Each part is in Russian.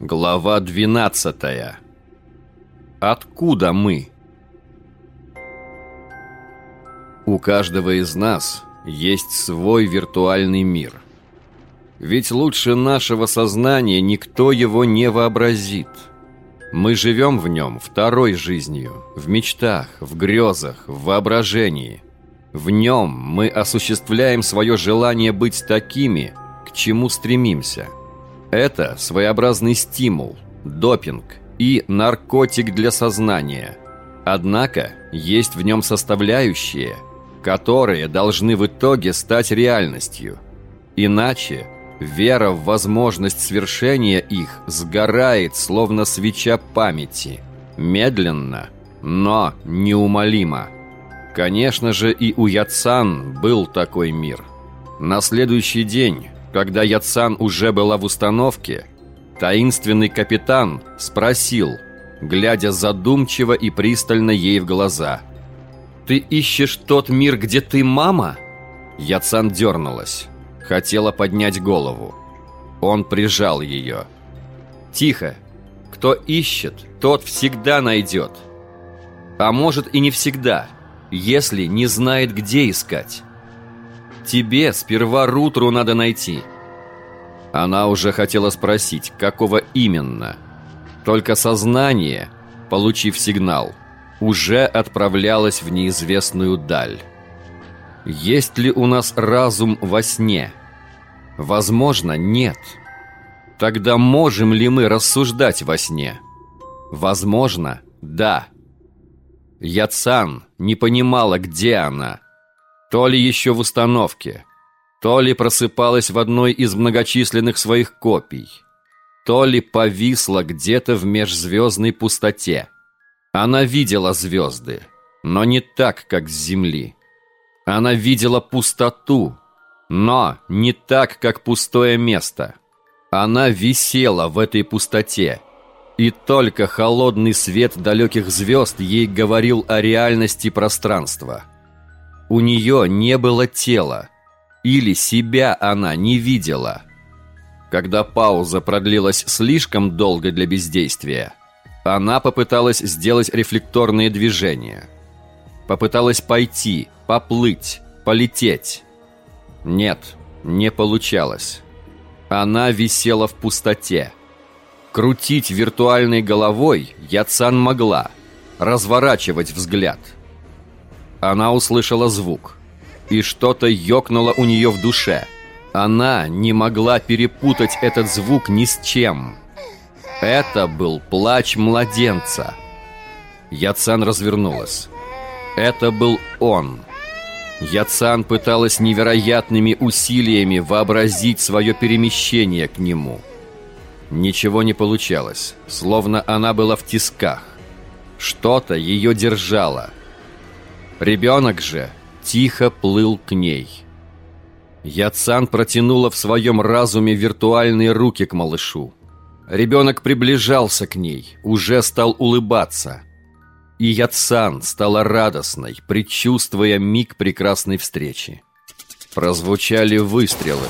Глава 12. Откуда мы? У каждого из нас есть свой виртуальный мир. Ведь лучше нашего сознания никто его не вообразит. Мы живем в нем второй жизнью, в мечтах, в грезах, в воображении. В нем мы осуществляем свое желание быть такими, к чему стремимся – это своеобразный стимул, допинг и наркотик для сознания. Однако есть в нем составляющие, которые должны в итоге стать реальностью. Иначе вера в возможность свершения их сгорает, словно свеча памяти. Медленно, но неумолимо. Конечно же, и у Яцан был такой мир. На следующий день когда Яцан уже была в установке, таинственный капитан спросил, глядя задумчиво и пристально ей в глаза. «Ты ищешь тот мир, где ты мама?» Яцан дернулась, хотела поднять голову. Он прижал ее. «Тихо! Кто ищет, тот всегда найдет. А может и не всегда, если не знает, где искать». Тебе сперва Рутру надо найти. Она уже хотела спросить, какого именно. Только сознание, получив сигнал, уже отправлялось в неизвестную даль. Есть ли у нас разум во сне? Возможно, нет. Тогда можем ли мы рассуждать во сне? Возможно, да. Яцан не понимала, где она – то ли еще в установке, то ли просыпалась в одной из многочисленных своих копий, то ли повисла где-то в межзвездной пустоте. Она видела звезды, но не так, как с Земли. Она видела пустоту, но не так, как пустое место. Она висела в этой пустоте, и только холодный свет далеких звезд ей говорил о реальности пространства – у нее не было тела, или себя она не видела. Когда пауза продлилась слишком долго для бездействия, она попыталась сделать рефлекторные движения. Попыталась пойти, поплыть, полететь. Нет, не получалось. Она висела в пустоте. Крутить виртуальной головой Яцан могла, разворачивать взгляд – она услышала звук. И что-то ёкнуло у нее в душе. Она не могла перепутать этот звук ни с чем. Это был плач младенца. Яцан развернулась. Это был он. Яцан пыталась невероятными усилиями вообразить свое перемещение к нему. Ничего не получалось, словно она была в тисках. Что-то ее держало – Ребенок же тихо плыл к ней. Яцан протянула в своем разуме виртуальные руки к малышу. Ребенок приближался к ней, уже стал улыбаться. И Яцан стала радостной, предчувствуя миг прекрасной встречи. Прозвучали выстрелы.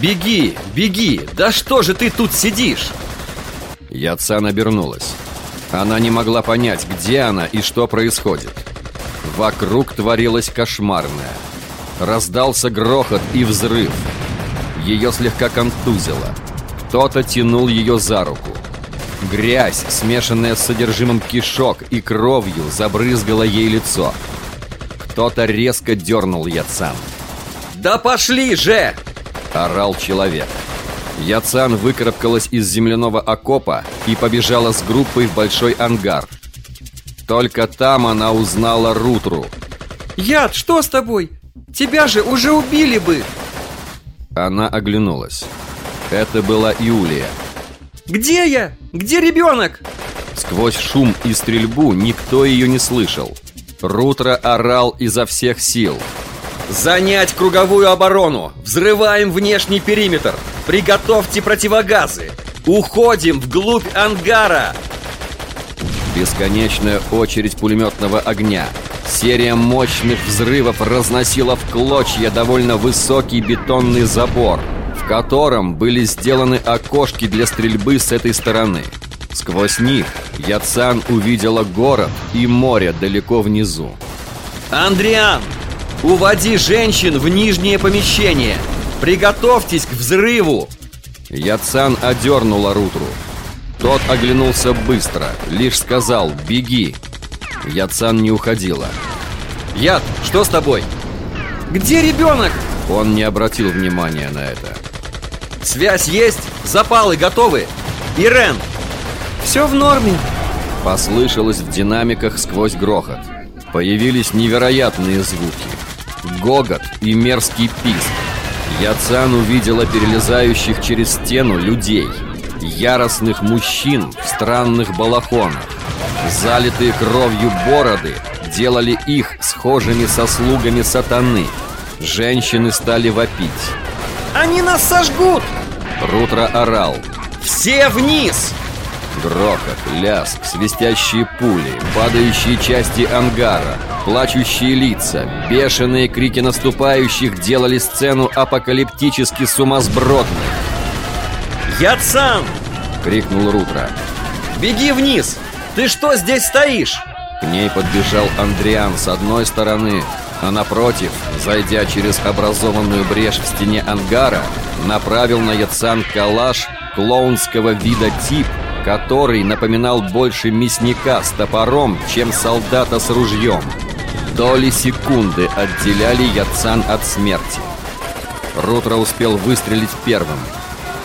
«Беги! Беги! Да что же ты тут сидишь?» Яцан обернулась. Она не могла понять, где она и что происходит. Вокруг творилось кошмарное. Раздался грохот и взрыв. Ее слегка контузило. Кто-то тянул ее за руку. Грязь, смешанная с содержимым кишок и кровью, забрызгала ей лицо. Кто-то резко дернул Яцан. «Да пошли же!» – орал человек. Яцан выкарабкалась из земляного окопа и побежала с группой в большой ангар. Только там она узнала Рутру. «Яд, что с тобой? Тебя же уже убили бы!» Она оглянулась. Это была Иулия. «Где я? Где ребенок?» Сквозь шум и стрельбу никто ее не слышал. Рутро орал изо всех сил. «Занять круговую оборону! Взрываем внешний периметр! Приготовьте противогазы! Уходим вглубь ангара!» Бесконечная очередь пулеметного огня. Серия мощных взрывов разносила в клочья довольно высокий бетонный забор. в котором были сделаны окошки для стрельбы с этой стороны. Сквозь них Яцан увидела город и море далеко внизу. Андриан, уводи женщин в нижнее помещение. Приготовьтесь к взрыву. Яцан одернула Рутру. Тот оглянулся быстро, лишь сказал «беги». Яцан не уходила. Яд, что с тобой? Где ребенок? Он не обратил внимания на это. Связь есть? Запалы готовы? Ирен! Все в норме. Послышалось в динамиках сквозь грохот. Появились невероятные звуки. Гогот и мерзкий писк. Яцан увидела перелезающих через стену людей. Яростных мужчин в странных балахонах. Залитые кровью бороды делали их схожими со слугами сатаны. Женщины стали вопить. Они нас сожгут! Рутро орал. Все вниз! Грохот, ляск, свистящие пули, падающие части ангара, плачущие лица, бешеные крики наступающих делали сцену апокалиптически сумасбродной. «Яцан!» — крикнул Рутро. «Беги вниз! Ты что здесь стоишь?» К ней подбежал Андриан с одной стороны, а напротив, зайдя через образованную брешь в стене ангара, направил на Яцан калаш клоунского вида тип, который напоминал больше мясника с топором, чем солдата с ружьем. Доли секунды отделяли Яцан от смерти. Рутро успел выстрелить первым.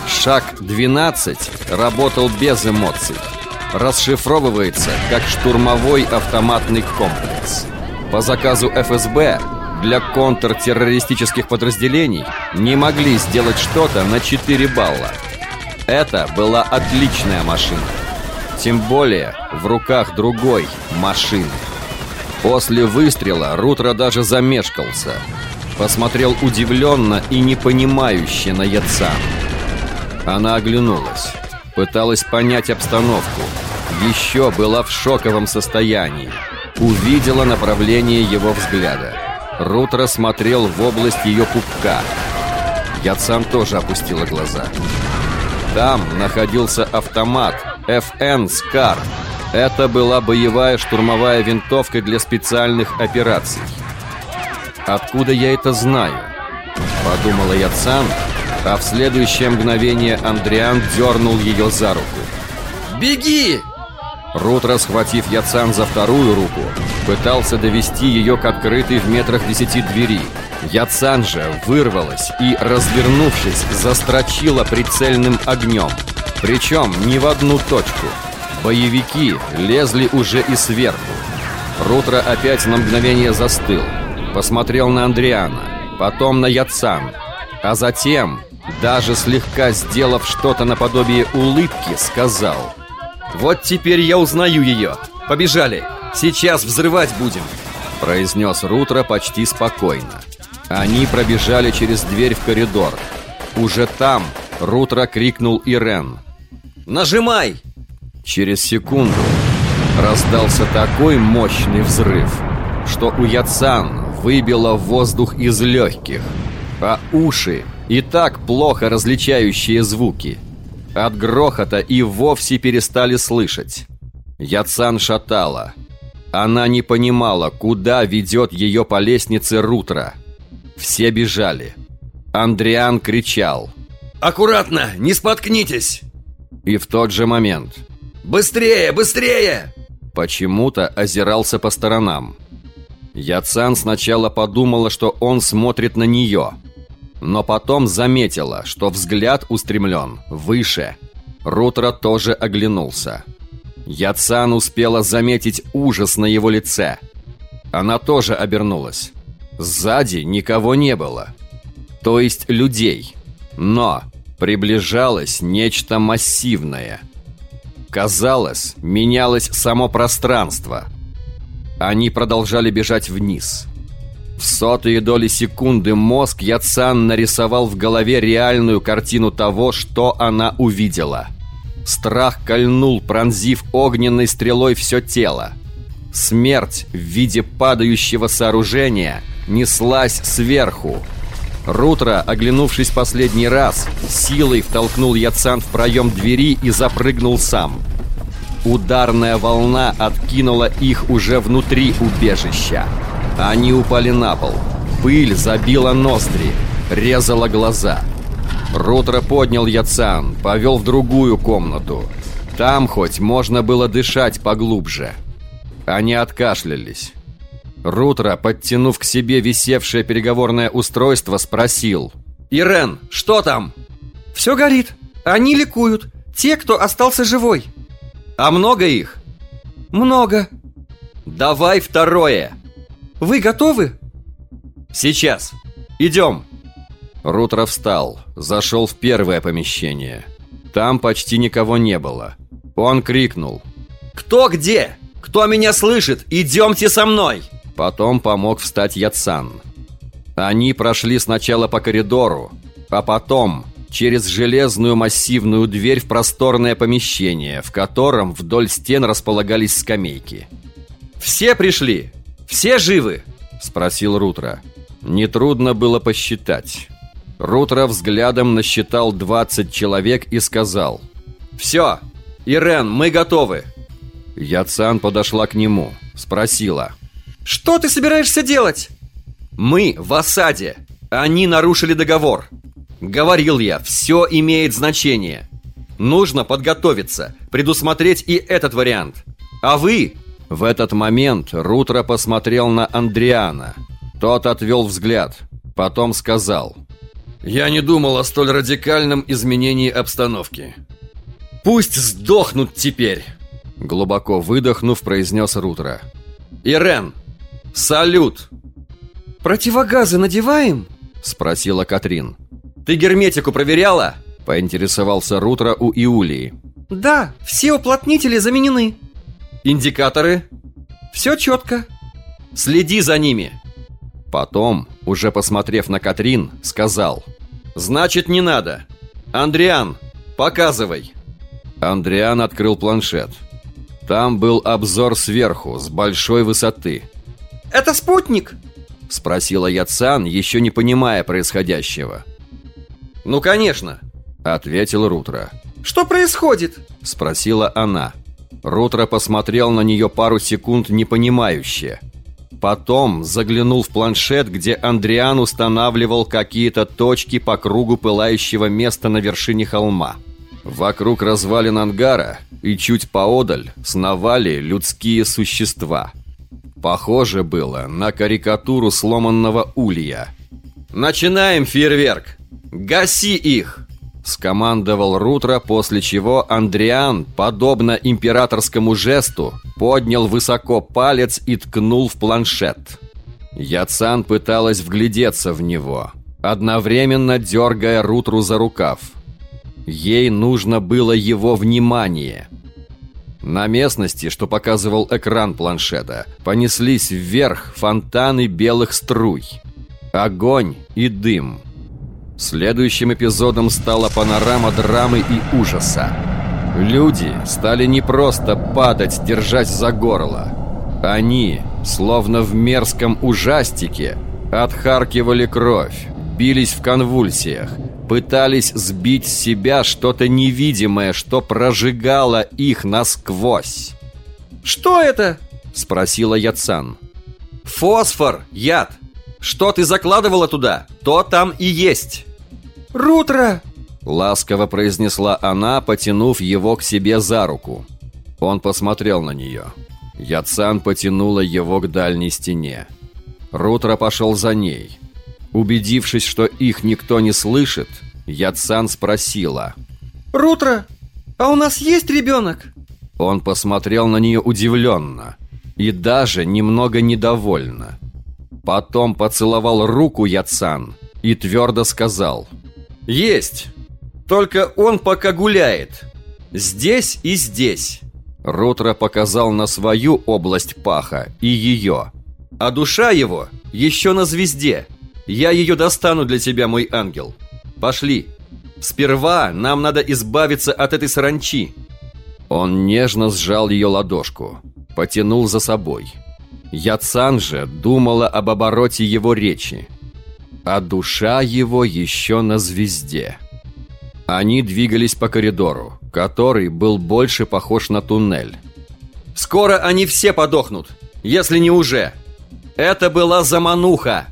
Шаг 12 работал без эмоций. Расшифровывается как штурмовой автоматный комплекс. По заказу ФСБ для контртеррористических подразделений не могли сделать что-то на 4 балла. Это была отличная машина. Тем более в руках другой машины. После выстрела Рутро даже замешкался. Посмотрел удивленно и непонимающе на Яцан. Она оглянулась. Пыталась понять обстановку. Еще была в шоковом состоянии. Увидела направление его взгляда. Рутро смотрел в область ее пупка. Яцан тоже опустила глаза. Там находился автомат FN «Скар». Это была боевая штурмовая винтовка для специальных операций. «Откуда я это знаю?» Подумала Яцан, а в следующее мгновение Андриан дернул ее за руку. «Беги!» Рутро, схватив Яцан за вторую руку, пытался довести ее к открытой в метрах десяти двери. Яцан же вырвалась и, развернувшись, застрочила прицельным огнем. Причем не в одну точку. Боевики лезли уже и сверху. Рутро опять на мгновение застыл. Посмотрел на Андриана, потом на Яцан. А затем, даже слегка сделав что-то наподобие улыбки, сказал «Вот теперь я узнаю ее! Побежали! Сейчас взрывать будем!» Произнес Рутро почти спокойно. Они пробежали через дверь в коридор. Уже там Рутро крикнул Ирен. «Нажимай!» Через секунду раздался такой мощный взрыв, что у Яцан выбило воздух из легких, а уши, и так плохо различающие звуки, от грохота и вовсе перестали слышать. Яцан шатала. Она не понимала, куда ведет ее по лестнице Рутро. Все бежали. Андриан кричал. «Аккуратно, не споткнитесь!» И в тот же момент «Быстрее, быстрее!» Почему-то озирался по сторонам. Яцан сначала подумала, что он смотрит на нее, но потом заметила, что взгляд устремлен выше. Рутро тоже оглянулся. Яцан успела заметить ужас на его лице. Она тоже обернулась. Сзади никого не было. То есть людей. Но приближалось нечто массивное. Казалось, менялось само пространство. Они продолжали бежать вниз. В сотые доли секунды мозг Яцан нарисовал в голове реальную картину того, что она увидела. Страх кольнул, пронзив огненной стрелой все тело. Смерть в виде падающего сооружения неслась сверху. Рутро, оглянувшись последний раз, силой втолкнул Яцан в проем двери и запрыгнул сам. Ударная волна откинула их уже внутри убежища. Они упали на пол. Пыль забила ноздри, резала глаза. Рутро поднял Яцан, повел в другую комнату. Там хоть можно было дышать поглубже. Они откашлялись. Рутро, подтянув к себе висевшее переговорное устройство, спросил. «Ирен, что там?» «Все горит. Они ликуют. Те, кто остался живой». «А много их?» «Много». «Давай второе». «Вы готовы?» «Сейчас. Идем». Рутро встал, зашел в первое помещение. Там почти никого не было. Он крикнул. «Кто где? Кто меня слышит? Идемте со мной!» Потом помог встать Яцан. Они прошли сначала по коридору, а потом через железную массивную дверь в просторное помещение, в котором вдоль стен располагались скамейки. «Все пришли? Все живы?» – спросил Рутро. Нетрудно было посчитать. Рутро взглядом насчитал 20 человек и сказал «Все, Ирен, мы готовы!» Яцан подошла к нему, спросила «Что ты собираешься делать?» «Мы в осаде. Они нарушили договор. Говорил я, все имеет значение. Нужно подготовиться, предусмотреть и этот вариант. А вы...» В этот момент Рутро посмотрел на Андриана. Тот отвел взгляд, потом сказал «Я не думал о столь радикальном изменении обстановки. Пусть сдохнут теперь!» Глубоко выдохнув, произнес Рутро. «Ирен, салют!» «Противогазы надеваем?» Спросила Катрин. «Ты герметику проверяла?» Поинтересовался Рутро у Иулии. «Да, все уплотнители заменены». «Индикаторы?» «Все четко». «Следи за ними». Потом, уже посмотрев на Катрин, сказал. «Значит, не надо. Андриан, показывай». Андриан открыл планшет. Там был обзор сверху, с большой высоты. «Это спутник?» Спросила Яцан, еще не понимая происходящего. «Ну, конечно!» Ответил Рутро. «Что происходит?» Спросила она. Рутро посмотрел на нее пару секунд непонимающе. Потом заглянул в планшет, где Андриан устанавливал какие-то точки по кругу пылающего места на вершине холма. Вокруг развалин ангара и чуть поодаль сновали людские существа. Похоже было на карикатуру сломанного улья. «Начинаем фейерверк! Гаси их!» Скомандовал Рутро, после чего Андриан, подобно императорскому жесту, поднял высоко палец и ткнул в планшет. Яцан пыталась вглядеться в него, одновременно дергая Рутру за рукав. Ей нужно было его внимание. На местности, что показывал экран планшета, понеслись вверх фонтаны белых струй. Огонь и дым. Следующим эпизодом стала панорама драмы и ужаса. Люди стали не просто падать, держась за горло. Они, словно в мерзком ужастике, отхаркивали кровь, бились в конвульсиях, пытались сбить с себя что-то невидимое, что прожигало их насквозь. «Что это?» – спросила Яцан. «Фосфор, яд. Что ты закладывала туда, то там и есть». «Рутро!» – ласково произнесла она, потянув его к себе за руку. Он посмотрел на нее. Яцан потянула его к дальней стене. Рутро пошел за ней. Убедившись, что их никто не слышит, Яцан спросила. «Рутро, а у нас есть ребенок?» Он посмотрел на нее удивленно и даже немного недовольно. Потом поцеловал руку Яцан и твердо сказал. «Есть! Только он пока гуляет. Здесь и здесь». Рутро показал на свою область паха и ее. «А душа его еще на звезде. Я ее достану для тебя, мой ангел. Пошли. Сперва нам надо избавиться от этой саранчи». Он нежно сжал ее ладошку, потянул за собой. Яцан же думала об обороте его речи. а душа его еще на звезде. Они двигались по коридору, который был больше похож на туннель. «Скоро они все подохнут, если не уже. Это была замануха!»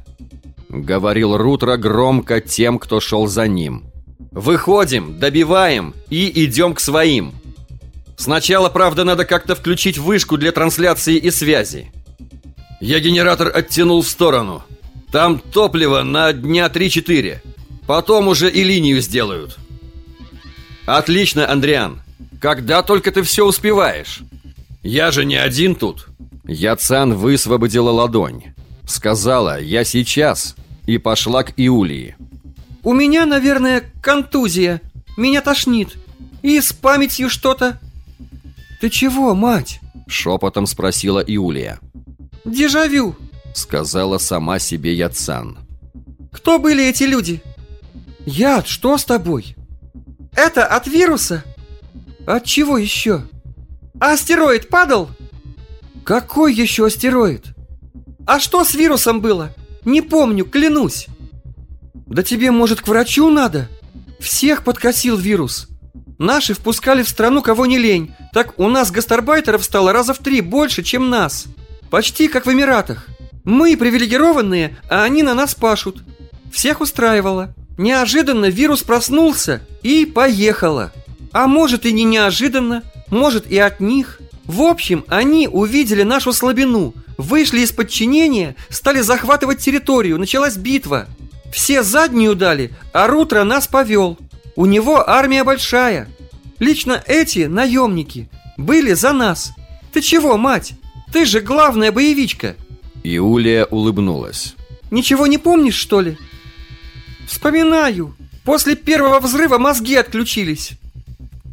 Говорил Рутро громко тем, кто шел за ним. «Выходим, добиваем и идем к своим. Сначала, правда, надо как-то включить вышку для трансляции и связи. Я генератор оттянул в сторону. Там топливо на дня 3-4. Потом уже и линию сделают». «Отлично, Андриан. Когда только ты все успеваешь? Я же не один тут». Яцан высвободила ладонь. Сказала «Я сейчас» и пошла к Иулии. У меня, наверное, контузия. Меня тошнит. И с памятью что-то. Ты чего, мать? Шепотом спросила Иулия. Дежавю. Сказала сама себе Яцан. Кто были эти люди? Яд, что с тобой? Это от вируса? От чего еще? Астероид падал? Какой еще астероид? А что с вирусом было? Не помню, клянусь. Да тебе, может, к врачу надо? Всех подкосил вирус. Наши впускали в страну кого не лень. Так у нас гастарбайтеров стало раза в три больше, чем нас. Почти как в Эмиратах. Мы привилегированные, а они на нас пашут. Всех устраивало. Неожиданно вирус проснулся и поехало. А может и не неожиданно, может и от них. В общем, они увидели нашу слабину, вышли из подчинения, стали захватывать территорию, началась битва. Все заднюю дали, а Рутро нас повел. У него армия большая. Лично эти наемники были за нас. Ты чего, мать? Ты же главная боевичка. Иулия улыбнулась. Ничего не помнишь, что ли? Вспоминаю. После первого взрыва мозги отключились.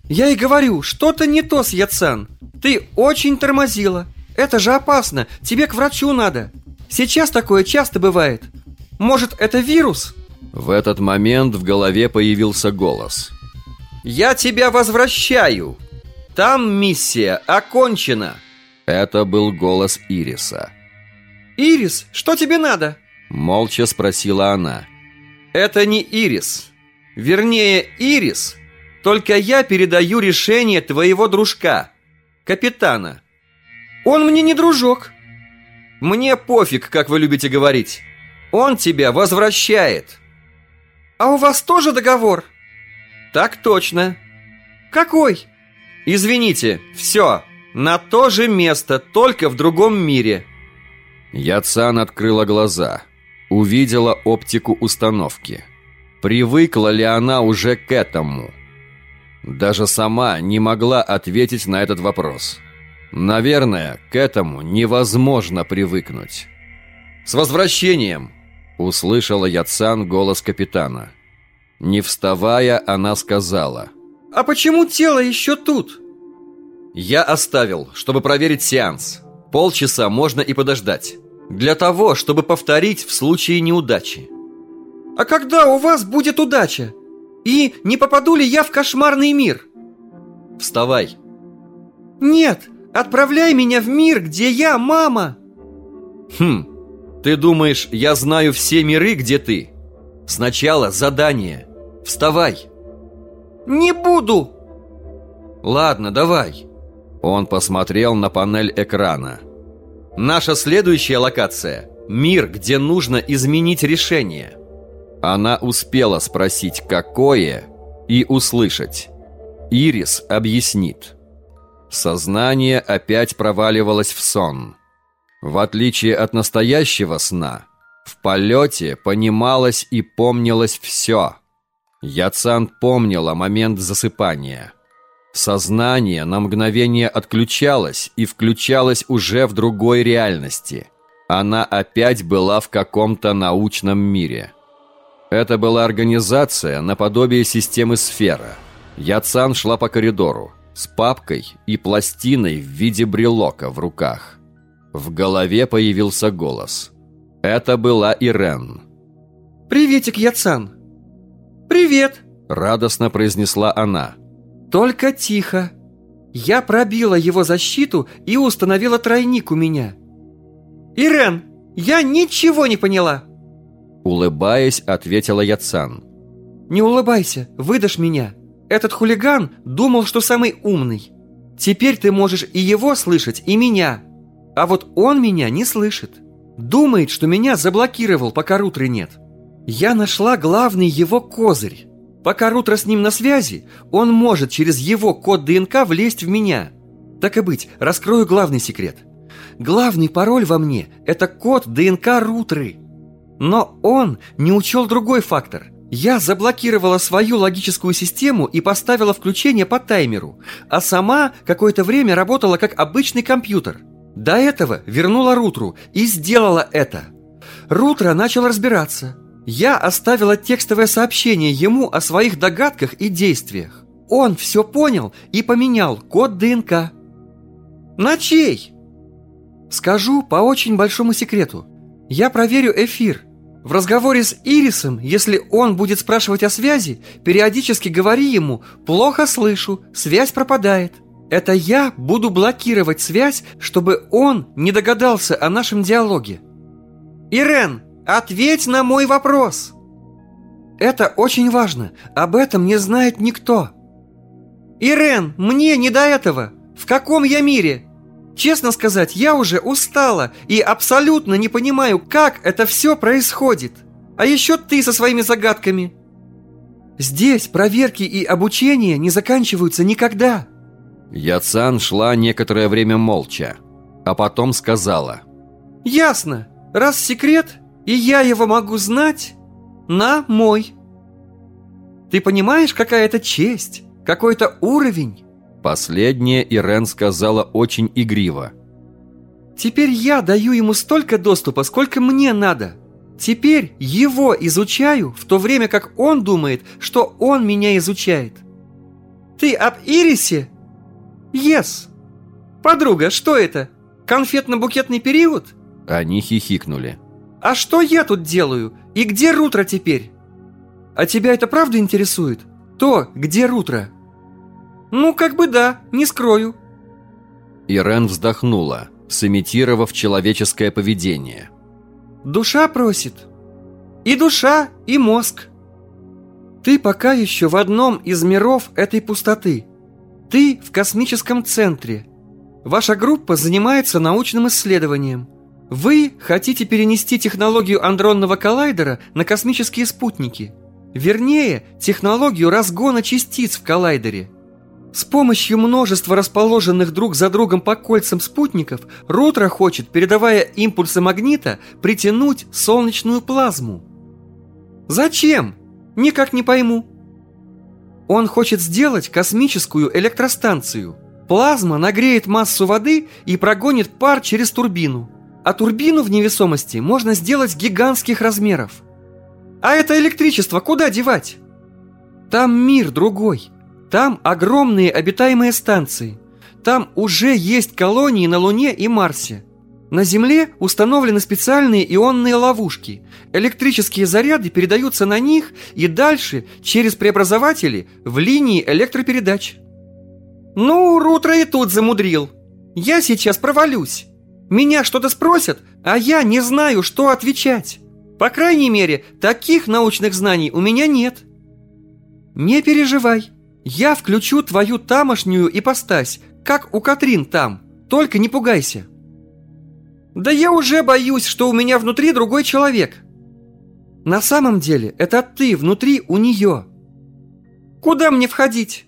Я и говорю, что-то не то с Яцан. Ты очень тормозила. Это же опасно. Тебе к врачу надо. Сейчас такое часто бывает. Может, это вирус? В этот момент в голове появился голос. «Я тебя возвращаю! Там миссия окончена!» Это был голос Ириса. «Ирис, что тебе надо?» Молча спросила она. Это не Ирис. Вернее, Ирис. Только я передаю решение твоего дружка, капитана. Он мне не дружок. Мне пофиг, как вы любите говорить. Он тебя возвращает. А у вас тоже договор? Так точно. Какой? Извините, все. На то же место, только в другом мире. Яцан открыла глаза увидела оптику установки. Привыкла ли она уже к этому? Даже сама не могла ответить на этот вопрос. Наверное, к этому невозможно привыкнуть. «С возвращением!» Услышала Яцан голос капитана. Не вставая, она сказала. «А почему тело еще тут?» «Я оставил, чтобы проверить сеанс. Полчаса можно и подождать». Для того, чтобы повторить в случае неудачи. А когда у вас будет удача? И не попаду ли я в кошмарный мир? Вставай. Нет, отправляй меня в мир, где я мама. Хм, ты думаешь, я знаю все миры, где ты? Сначала задание. Вставай. Не буду. Ладно, давай. Он посмотрел на панель экрана. Наша следующая локация – мир, где нужно изменить решение. Она успела спросить «какое» и услышать. Ирис объяснит. Сознание опять проваливалось в сон. В отличие от настоящего сна, в полете понималось и помнилось все. Яцан помнила момент засыпания – Сознание на мгновение отключалось и включалось уже в другой реальности. Она опять была в каком-то научном мире. Это была организация наподобие системы сфера. Яцан шла по коридору с папкой и пластиной в виде брелока в руках. В голове появился голос. Это была Ирен. «Приветик, Яцан!» «Привет!» – радостно произнесла она. Только тихо. Я пробила его защиту и установила тройник у меня. Ирен, я ничего не поняла. Улыбаясь, ответила Яцан. Не улыбайся, выдашь меня. Этот хулиган думал, что самый умный. Теперь ты можешь и его слышать, и меня. А вот он меня не слышит. Думает, что меня заблокировал, пока Рутры нет. Я нашла главный его козырь. Пока Рутро с ним на связи, он может через его код ДНК влезть в меня. Так и быть, раскрою главный секрет. Главный пароль во мне – это код ДНК Рутры. Но он не учел другой фактор. Я заблокировала свою логическую систему и поставила включение по таймеру, а сама какое-то время работала как обычный компьютер. До этого вернула Рутру и сделала это. Рутра начал разбираться. Я оставила текстовое сообщение ему о своих догадках и действиях. Он все понял и поменял код ДНК. На чей? Скажу по очень большому секрету. Я проверю эфир. В разговоре с Ирисом, если он будет спрашивать о связи, периодически говори ему «плохо слышу, связь пропадает». Это я буду блокировать связь, чтобы он не догадался о нашем диалоге. Ирен, ответь на мой вопрос. Это очень важно. Об этом не знает никто. Ирен, мне не до этого. В каком я мире? Честно сказать, я уже устала и абсолютно не понимаю, как это все происходит. А еще ты со своими загадками. Здесь проверки и обучение не заканчиваются никогда. Яцан шла некоторое время молча, а потом сказала. Ясно. Раз секрет, и я его могу знать, на мой. Ты понимаешь, какая это честь, какой-то уровень? Последнее Ирен сказала очень игриво. «Теперь я даю ему столько доступа, сколько мне надо. Теперь его изучаю, в то время как он думает, что он меня изучает. Ты об Ирисе? Yes. Подруга, что это? Конфетно-букетный период?» Они хихикнули. «А что я тут делаю? И где Рутро теперь?» «А тебя это правда интересует? То, где Рутро?» «Ну, как бы да, не скрою». Ирен вздохнула, сымитировав человеческое поведение. «Душа просит. И душа, и мозг. Ты пока еще в одном из миров этой пустоты. Ты в космическом центре. Ваша группа занимается научным исследованием. Вы хотите перенести технологию андронного коллайдера на космические спутники. Вернее, технологию разгона частиц в коллайдере – с помощью множества расположенных друг за другом по кольцам спутников Рутро хочет, передавая импульсы магнита, притянуть солнечную плазму. Зачем? Никак не пойму. Он хочет сделать космическую электростанцию. Плазма нагреет массу воды и прогонит пар через турбину. А турбину в невесомости можно сделать гигантских размеров. А это электричество куда девать? Там мир другой – там огромные обитаемые станции. Там уже есть колонии на Луне и Марсе. На Земле установлены специальные ионные ловушки. Электрические заряды передаются на них и дальше через преобразователи в линии электропередач. Ну, Рутро и тут замудрил. Я сейчас провалюсь. Меня что-то спросят, а я не знаю, что отвечать. По крайней мере, таких научных знаний у меня нет. Не переживай. Я включу твою тамошнюю ипостась, как у Катрин там. Только не пугайся. Да я уже боюсь, что у меня внутри другой человек. На самом деле, это ты внутри у нее. Куда мне входить?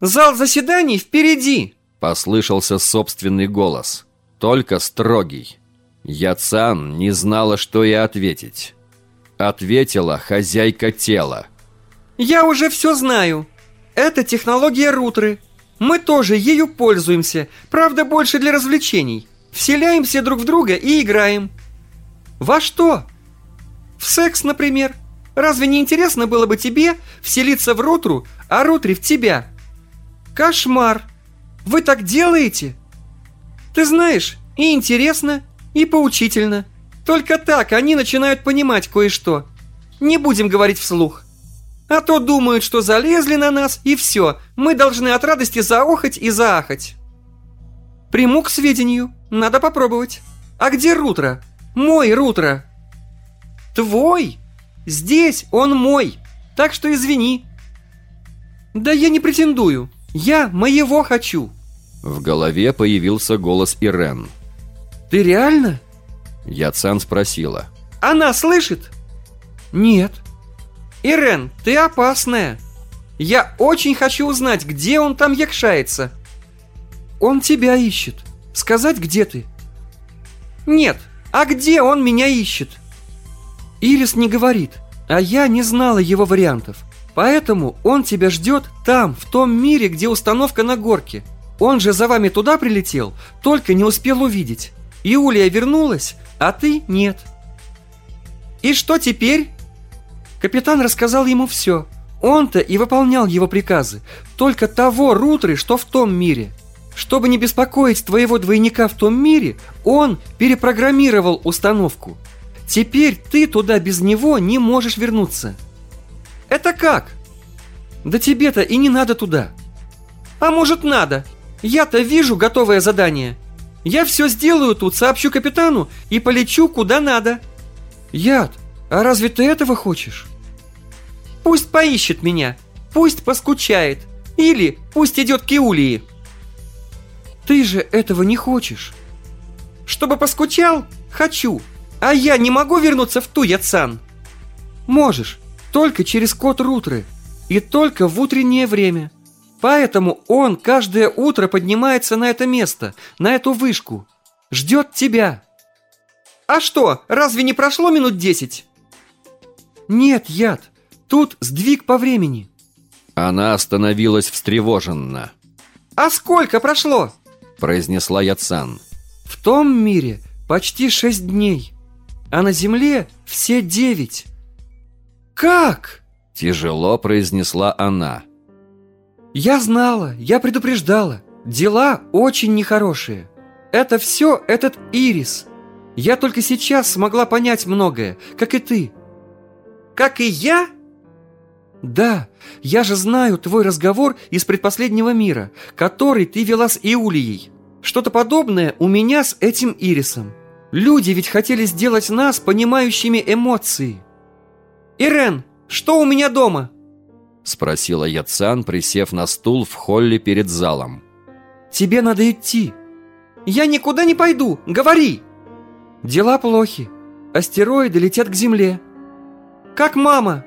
Зал заседаний впереди. Послышался собственный голос, только строгий. Яцан не знала, что и ответить. Ответила хозяйка тела. «Я уже все знаю. Это технология рутры. Мы тоже ею пользуемся, правда больше для развлечений. Вселяемся друг в друга и играем. Во что? В секс, например. Разве не интересно было бы тебе вселиться в рутру, а рутре в тебя? Кошмар. Вы так делаете? Ты знаешь, и интересно, и поучительно. Только так они начинают понимать кое-что. Не будем говорить вслух. А то думают, что залезли на нас, и все, мы должны от радости заохать и заахать. Приму к сведению, надо попробовать. А где Рутро? Мой Рутро. Твой? Здесь он мой, так что извини. Да я не претендую, я моего хочу. В голове появился голос Ирен. Ты реально? Яцан спросила. Она слышит? Нет. Ирен, ты опасная. Я очень хочу узнать, где он там якшается. Он тебя ищет. Сказать, где ты? Нет, а где он меня ищет? Ирис не говорит, а я не знала его вариантов. Поэтому он тебя ждет там, в том мире, где установка на горке. Он же за вами туда прилетел, только не успел увидеть. Иулия вернулась, а ты нет. И что теперь? Капитан рассказал ему все. Он-то и выполнял его приказы, только того Рутры, что в том мире. Чтобы не беспокоить твоего двойника в том мире, он перепрограммировал установку. Теперь ты туда без него не можешь вернуться. Это как? Да тебе-то и не надо туда. А может надо? Я-то вижу готовое задание. Я все сделаю тут, сообщу капитану и полечу куда надо. Яд, а разве ты этого хочешь? Пусть поищет меня, пусть поскучает, или пусть идет к Иулии. Ты же этого не хочешь. Чтобы поскучал? Хочу. А я не могу вернуться в ту Яцан? Можешь, только через код Рутры. И только в утреннее время. Поэтому он каждое утро поднимается на это место, на эту вышку. Ждет тебя. А что, разве не прошло минут десять? Нет, яд. Тут сдвиг по времени. Она остановилась встревоженно. А сколько прошло? Произнесла Яцан. В том мире почти шесть дней, а на Земле все девять. Как? Тяжело произнесла она. Я знала, я предупреждала. Дела очень нехорошие. Это все этот Ирис. Я только сейчас смогла понять многое, как и ты. Как и я? «Да, я же знаю твой разговор из предпоследнего мира, который ты вела с Иулией. Что-то подобное у меня с этим Ирисом. Люди ведь хотели сделать нас понимающими эмоции». «Ирен, что у меня дома?» Спросила Яцан, присев на стул в холле перед залом. «Тебе надо идти». «Я никуда не пойду, говори!» «Дела плохи. Астероиды летят к Земле». «Как мама?»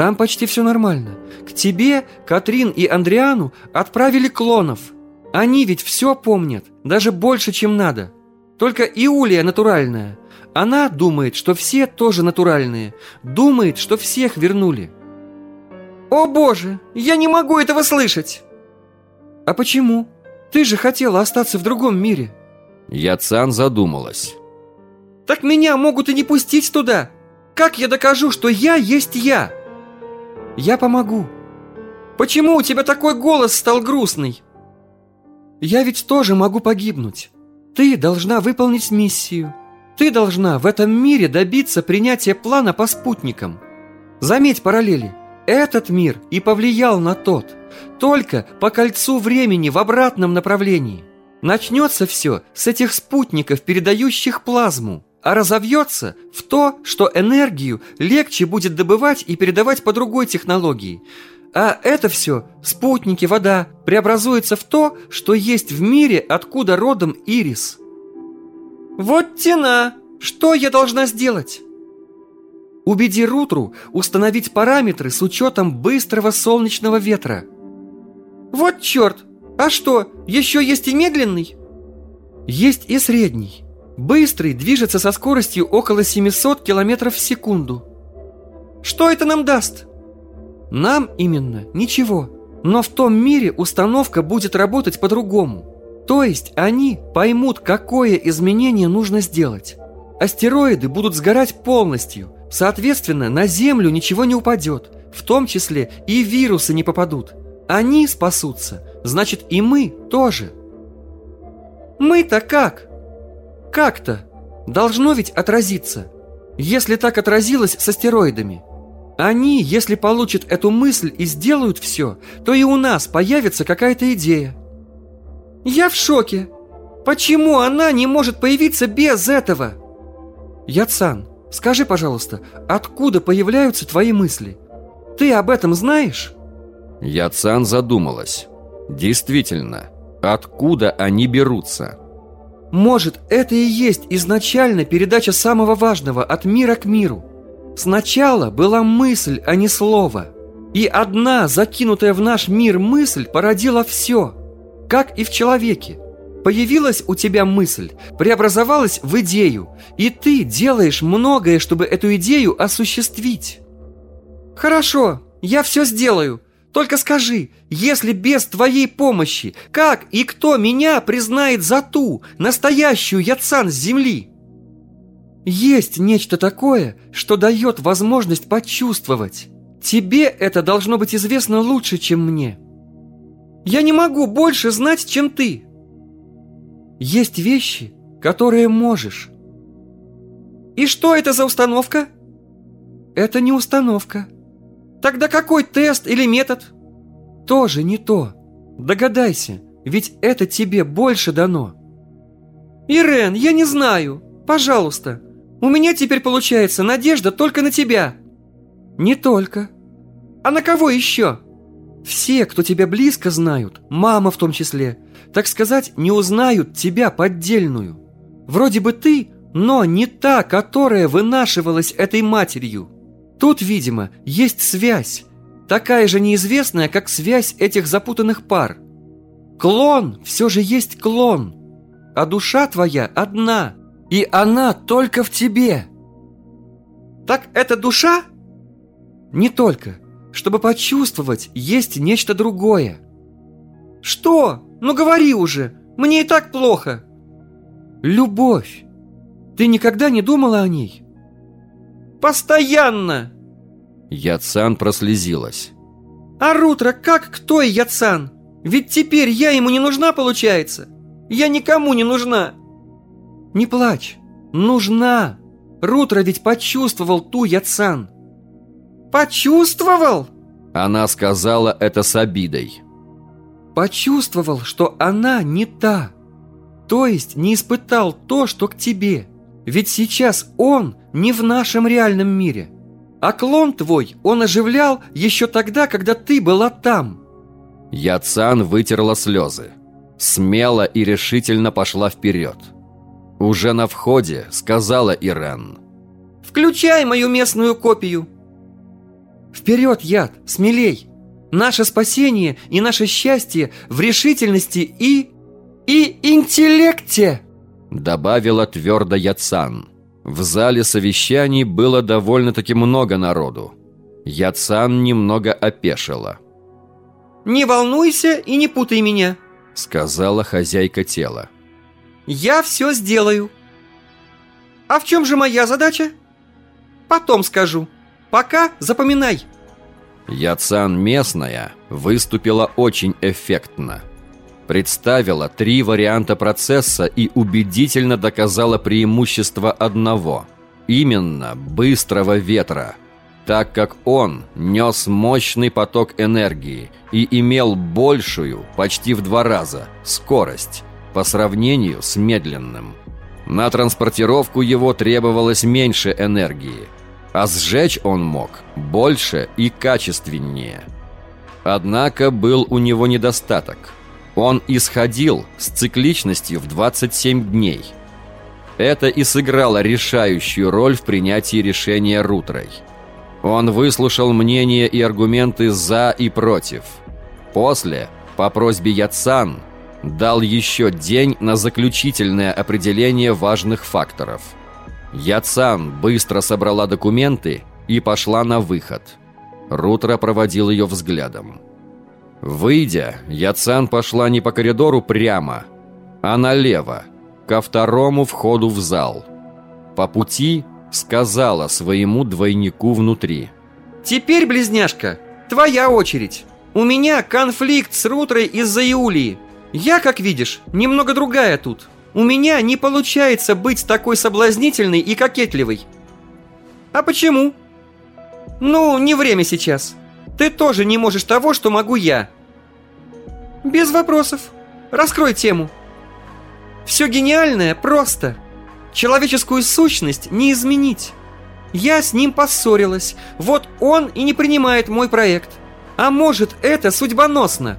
Там почти все нормально. К тебе, Катрин и Андриану отправили клонов. Они ведь все помнят, даже больше, чем надо. Только Иулия натуральная. Она думает, что все тоже натуральные. Думает, что всех вернули. О боже, я не могу этого слышать. А почему? Ты же хотела остаться в другом мире. Яцан задумалась. Так меня могут и не пустить туда. Как я докажу, что я есть я? Я помогу. Почему у тебя такой голос стал грустный? Я ведь тоже могу погибнуть. Ты должна выполнить миссию. Ты должна в этом мире добиться принятия плана по спутникам. Заметь параллели. Этот мир и повлиял на тот. Только по кольцу времени в обратном направлении. Начнется все с этих спутников, передающих плазму а разовьется в то, что энергию легче будет добывать и передавать по другой технологии. А это все, спутники, вода, преобразуется в то, что есть в мире, откуда родом Ирис. Вот тена! Что я должна сделать? Убеди Рутру установить параметры с учетом быстрого солнечного ветра. Вот черт! А что, еще есть и медленный? Есть и средний. Быстрый движется со скоростью около 700 км в секунду. Что это нам даст? Нам именно ничего. Но в том мире установка будет работать по-другому. То есть они поймут, какое изменение нужно сделать. Астероиды будут сгорать полностью. Соответственно, на Землю ничего не упадет. В том числе и вирусы не попадут. Они спасутся. Значит, и мы тоже. Мы-то как? Как-то. Должно ведь отразиться. Если так отразилось с астероидами. Они, если получат эту мысль и сделают все, то и у нас появится какая-то идея. Я в шоке. Почему она не может появиться без этого? Яцан, Скажи, пожалуйста, откуда появляются твои мысли? Ты об этом знаешь? Яцан задумалась. Действительно, откуда они берутся? Может, это и есть изначально передача самого важного от мира к миру. Сначала была мысль, а не слово. И одна закинутая в наш мир мысль породила все, как и в человеке. Появилась у тебя мысль, преобразовалась в идею, и ты делаешь многое, чтобы эту идею осуществить. Хорошо, я все сделаю. Только скажи, если без твоей помощи, как и кто меня признает за ту, настоящую Яцан с земли? Есть нечто такое, что дает возможность почувствовать. Тебе это должно быть известно лучше, чем мне. Я не могу больше знать, чем ты. Есть вещи, которые можешь. И что это за установка? Это не установка. Тогда какой тест или метод? Тоже не то. Догадайся, ведь это тебе больше дано. Ирен, я не знаю. Пожалуйста. У меня теперь получается надежда только на тебя. Не только. А на кого еще? Все, кто тебя близко знают, мама в том числе, так сказать, не узнают тебя поддельную. Вроде бы ты, но не та, которая вынашивалась этой матерью. Тут, видимо, есть связь, такая же неизвестная, как связь этих запутанных пар. Клон все же есть клон, а душа твоя одна, и она только в тебе. Так это душа? Не только. Чтобы почувствовать, есть нечто другое. Что? Ну говори уже, мне и так плохо. Любовь. Ты никогда не думала о ней? Постоянно. Яцан прослезилась. А Рутро как к той Яцан? Ведь теперь я ему не нужна, получается? Я никому не нужна. Не плачь. Нужна. Рутро ведь почувствовал ту Яцан. Почувствовал? Она сказала это с обидой. Почувствовал, что она не та. То есть не испытал то, что к тебе. Ведь сейчас он не в нашем реальном мире. А клон твой он оживлял еще тогда, когда ты была там. Яцан вытерла слезы. Смело и решительно пошла вперед. Уже на входе сказала Ирен. «Включай мою местную копию!» Вперед, яд, смелей! Наше спасение и наше счастье в решительности и... и интеллекте!» Добавила твердо Яцан. В зале совещаний было довольно-таки много народу. Яцан немного опешила. «Не волнуйся и не путай меня», — сказала хозяйка тела. «Я все сделаю». «А в чем же моя задача?» «Потом скажу». Пока запоминай. Яцан местная выступила очень эффектно. Представила три варианта процесса и убедительно доказала преимущество одного. Именно быстрого ветра. Так как он нес мощный поток энергии и имел большую, почти в два раза, скорость по сравнению с медленным. На транспортировку его требовалось меньше энергии – а сжечь он мог больше и качественнее. Однако был у него недостаток. Он исходил с цикличностью в 27 дней. Это и сыграло решающую роль в принятии решения Рутрой. Он выслушал мнения и аргументы «за» и «против». После, по просьбе Яцан, дал еще день на заключительное определение важных факторов – Яцан быстро собрала документы и пошла на выход. Рутро проводил ее взглядом. Выйдя, Яцан пошла не по коридору прямо, а налево, ко второму входу в зал. По пути сказала своему двойнику внутри. «Теперь, близняшка, твоя очередь. У меня конфликт с Рутрой из-за Иулии. Я, как видишь, немного другая тут. У меня не получается быть такой соблазнительной и кокетливой. А почему? Ну, не время сейчас. Ты тоже не можешь того, что могу я. Без вопросов. Раскрой тему. Все гениальное просто. Человеческую сущность не изменить. Я с ним поссорилась. Вот он и не принимает мой проект. А может, это судьбоносно.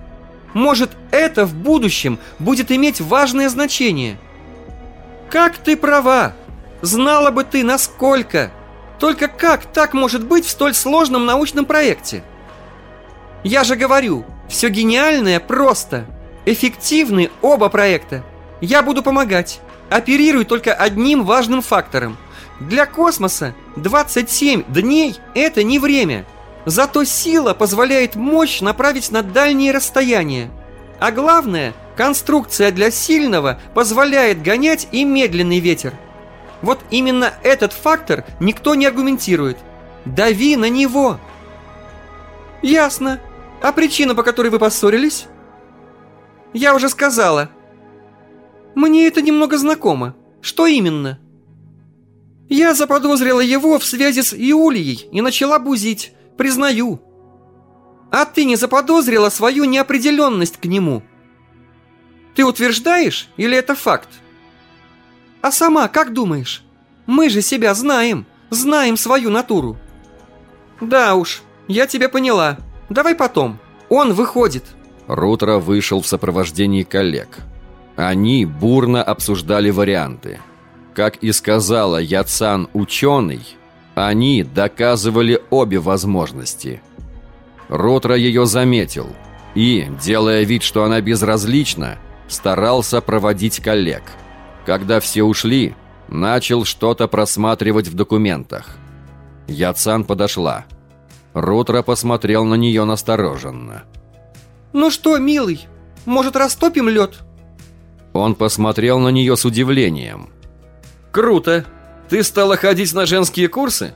Может, это в будущем будет иметь важное значение. Как ты права. Знала бы ты, насколько. Только как так может быть в столь сложном научном проекте? Я же говорю, все гениальное просто. Эффективны оба проекта. Я буду помогать. Оперируй только одним важным фактором. Для космоса 27 дней – это не время. Зато сила позволяет мощь направить на дальние расстояния. А главное, конструкция для сильного позволяет гонять и медленный ветер. Вот именно этот фактор никто не аргументирует. Дави на него. Ясно. А причина, по которой вы поссорились? Я уже сказала. Мне это немного знакомо. Что именно? Я заподозрила его в связи с Иулией и начала бузить. Признаю. А ты не заподозрила свою неопределенность к нему? Ты утверждаешь или это факт? А сама как думаешь? Мы же себя знаем, знаем свою натуру. Да уж, я тебя поняла. Давай потом. Он выходит. Рутро вышел в сопровождении коллег. Они бурно обсуждали варианты. Как и сказала Яцан ученый, они доказывали обе возможности. Ротро ее заметил и, делая вид, что она безразлична, старался проводить коллег. Когда все ушли, начал что-то просматривать в документах. Яцан подошла. Рутро посмотрел на нее настороженно. «Ну что, милый, может, растопим лед?» Он посмотрел на нее с удивлением. «Круто! Ты стала ходить на женские курсы?»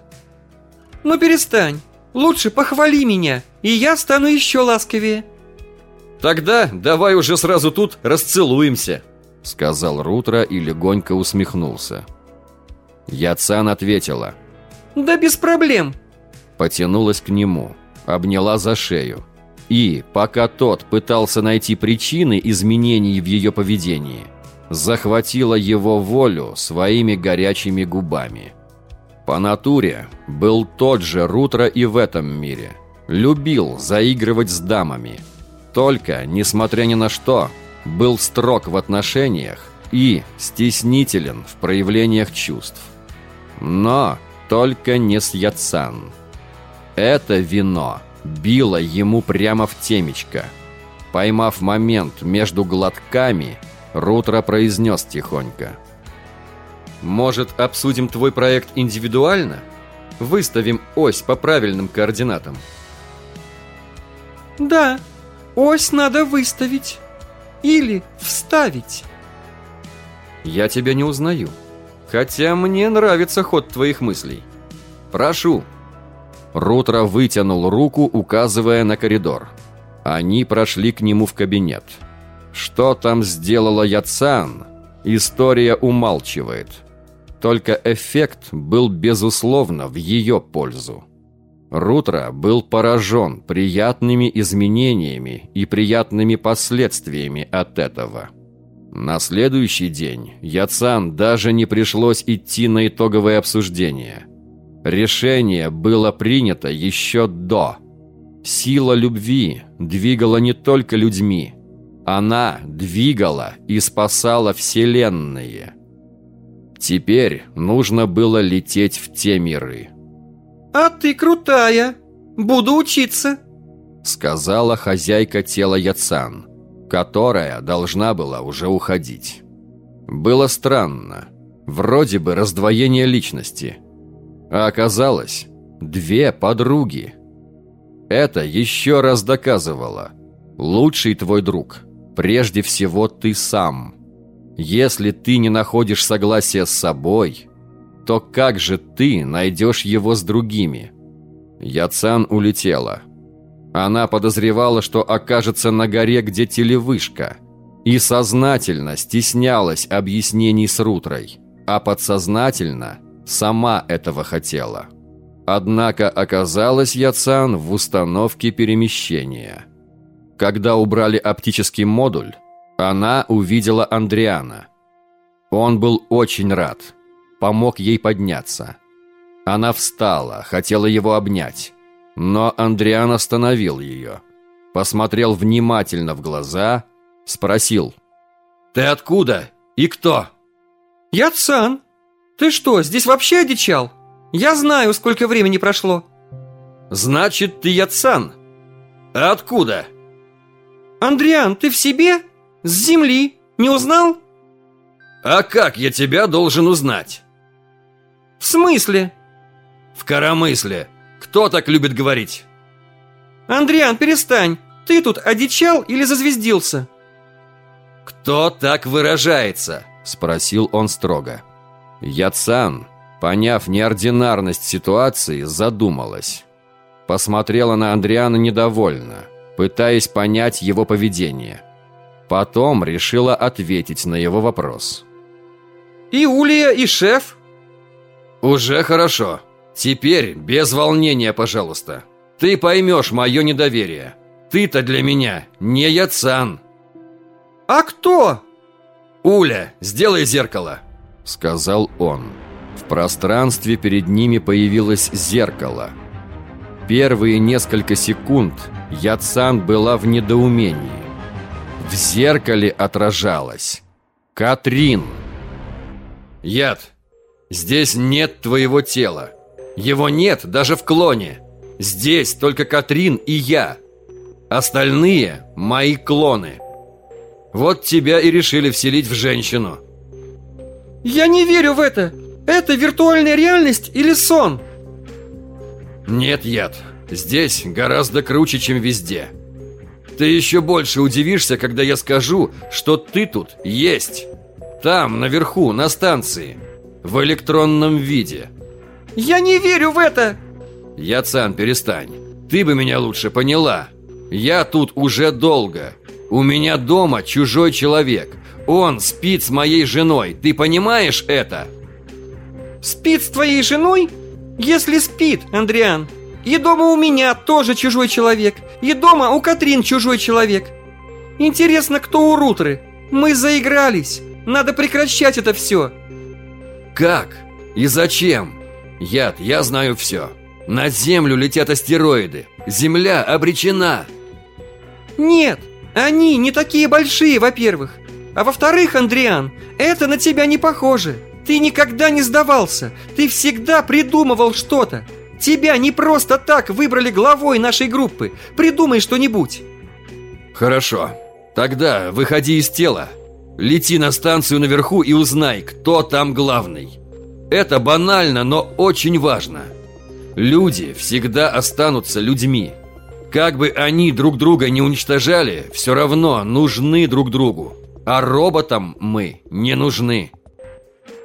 «Ну перестань! Лучше похвали меня, и я стану еще ласковее!» «Тогда давай уже сразу тут расцелуемся!» Сказал Рутро и легонько усмехнулся. Яцан ответила. «Да без проблем!» Потянулась к нему, обняла за шею. И, пока тот пытался найти причины изменений в ее поведении, захватила его волю своими горячими губами. По натуре был тот же Рутро и в этом мире. Любил заигрывать с дамами. Только, несмотря ни на что, был строг в отношениях и стеснителен в проявлениях чувств. Но только не с Яцан. Это вино било ему прямо в темечко. Поймав момент между глотками, Рутро произнес тихонько. «Может, обсудим твой проект индивидуально? Выставим ось по правильным координатам». «Да, ось надо выставить. Или вставить». «Я тебя не узнаю. Хотя мне нравится ход твоих мыслей. Прошу». Рутро вытянул руку, указывая на коридор. Они прошли к нему в кабинет. Что там сделала Яцан, история умалчивает. Только эффект был безусловно в ее пользу. Рутро был поражен приятными изменениями и приятными последствиями от этого. На следующий день Яцан даже не пришлось идти на итоговое обсуждение – Решение было принято еще до. Сила любви двигала не только людьми. Она двигала и спасала вселенные. Теперь нужно было лететь в те миры. «А ты крутая! Буду учиться!» Сказала хозяйка тела Яцан, которая должна была уже уходить. Было странно. Вроде бы раздвоение личности – а оказалось, две подруги. Это еще раз доказывало. Лучший твой друг, прежде всего ты сам. Если ты не находишь согласия с собой, то как же ты найдешь его с другими? Яцан улетела. Она подозревала, что окажется на горе, где телевышка, и сознательно стеснялась объяснений с Рутрой, а подсознательно сама этого хотела. Однако оказалась Яцан в установке перемещения. Когда убрали оптический модуль, она увидела Андриана. Он был очень рад, помог ей подняться. Она встала, хотела его обнять. Но Андриан остановил ее. Посмотрел внимательно в глаза, спросил. «Ты откуда? И кто?» «Я Цан. Ты что, здесь вообще одичал? Я знаю, сколько времени прошло». «Значит, ты Яцан. А откуда?» «Андриан, ты в себе? С земли. Не узнал?» «А как я тебя должен узнать?» «В смысле?» «В коромысле. Кто так любит говорить?» «Андриан, перестань. Ты тут одичал или зазвездился?» «Кто так выражается?» Спросил он строго. Яцан, поняв неординарность ситуации, задумалась. Посмотрела на Андриана недовольно, пытаясь понять его поведение. Потом решила ответить на его вопрос. «И Улия, и шеф?» «Уже хорошо. Теперь без волнения, пожалуйста. Ты поймешь мое недоверие. Ты-то для меня не Яцан». «А кто?» «Уля, сделай зеркало», — сказал он. В пространстве перед ними появилось зеркало. Первые несколько секунд Яцан была в недоумении. В зеркале отражалась Катрин. «Яд, здесь нет твоего тела. Его нет даже в клоне. Здесь только Катрин и я. Остальные – мои клоны. Вот тебя и решили вселить в женщину». «Я не верю в это! Это виртуальная реальность или сон?» «Нет, Яд, здесь гораздо круче, чем везде». Ты еще больше удивишься, когда я скажу, что ты тут есть. Там, наверху, на станции. В электронном виде. Я не верю в это! Яцан, перестань. Ты бы меня лучше поняла. Я тут уже долго. У меня дома чужой человек. Он спит с моей женой. Ты понимаешь это? Спит с твоей женой? Если спит, Андриан, и дома у меня тоже чужой человек. И дома у Катрин чужой человек. Интересно, кто у Рутры? Мы заигрались. Надо прекращать это все. Как? И зачем? Яд, я знаю все. На Землю летят астероиды. Земля обречена. Нет, они не такие большие, во-первых. А во-вторых, Андриан, это на тебя не похоже. Ты никогда не сдавался. Ты всегда придумывал что-то. Тебя не просто так выбрали главой нашей группы. Придумай что-нибудь. Хорошо. Тогда выходи из тела. Лети на станцию наверху и узнай, кто там главный. Это банально, но очень важно. Люди всегда останутся людьми. Как бы они друг друга не уничтожали, все равно нужны друг другу. А роботам мы не нужны.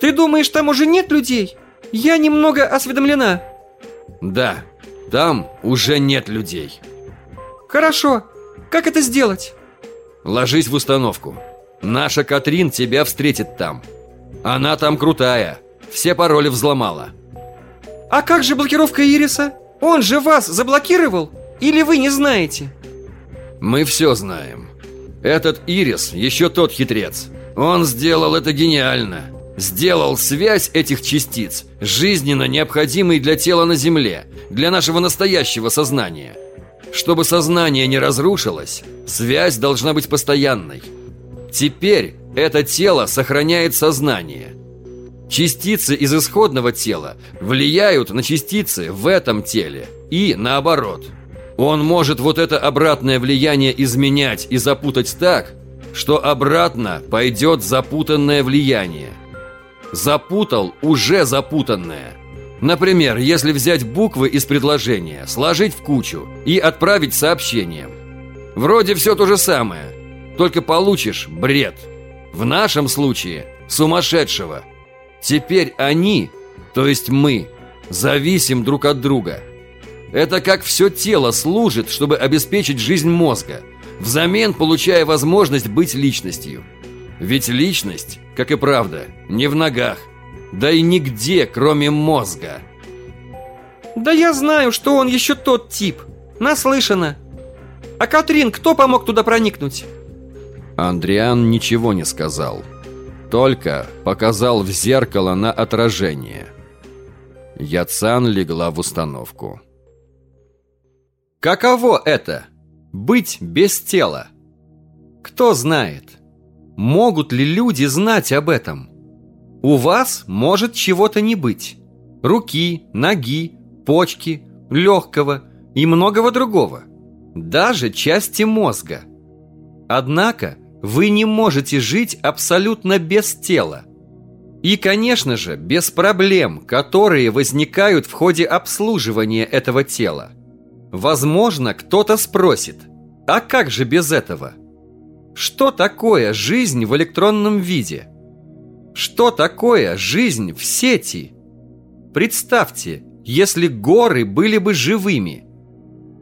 Ты думаешь, там уже нет людей? Я немного осведомлена. Да, там уже нет людей. Хорошо. Как это сделать? Ложись в установку. Наша Катрин тебя встретит там. Она там крутая. Все пароли взломала. А как же блокировка Ириса? Он же вас заблокировал? Или вы не знаете? Мы все знаем. Этот Ирис еще тот хитрец. Он сделал это гениально сделал связь этих частиц жизненно необходимой для тела на Земле, для нашего настоящего сознания. Чтобы сознание не разрушилось, связь должна быть постоянной. Теперь это тело сохраняет сознание. Частицы из исходного тела влияют на частицы в этом теле и наоборот. Он может вот это обратное влияние изменять и запутать так, что обратно пойдет запутанное влияние запутал уже запутанное. Например, если взять буквы из предложения, сложить в кучу и отправить сообщением. Вроде все то же самое, только получишь бред. В нашем случае сумасшедшего. Теперь они, то есть мы, зависим друг от друга. Это как все тело служит, чтобы обеспечить жизнь мозга, взамен получая возможность быть личностью. Ведь личность, как и правда, не в ногах, да и нигде, кроме мозга. Да я знаю, что он еще тот тип. Наслышано. А Катрин, кто помог туда проникнуть? Андриан ничего не сказал. Только показал в зеркало на отражение. Яцан легла в установку. Каково это? Быть без тела? Кто знает? Могут ли люди знать об этом? У вас может чего-то не быть. Руки, ноги, почки, легкого и многого другого. Даже части мозга. Однако вы не можете жить абсолютно без тела. И, конечно же, без проблем, которые возникают в ходе обслуживания этого тела. Возможно, кто-то спросит, а как же без этого? Что такое жизнь в электронном виде? Что такое жизнь в сети? Представьте, если горы были бы живыми.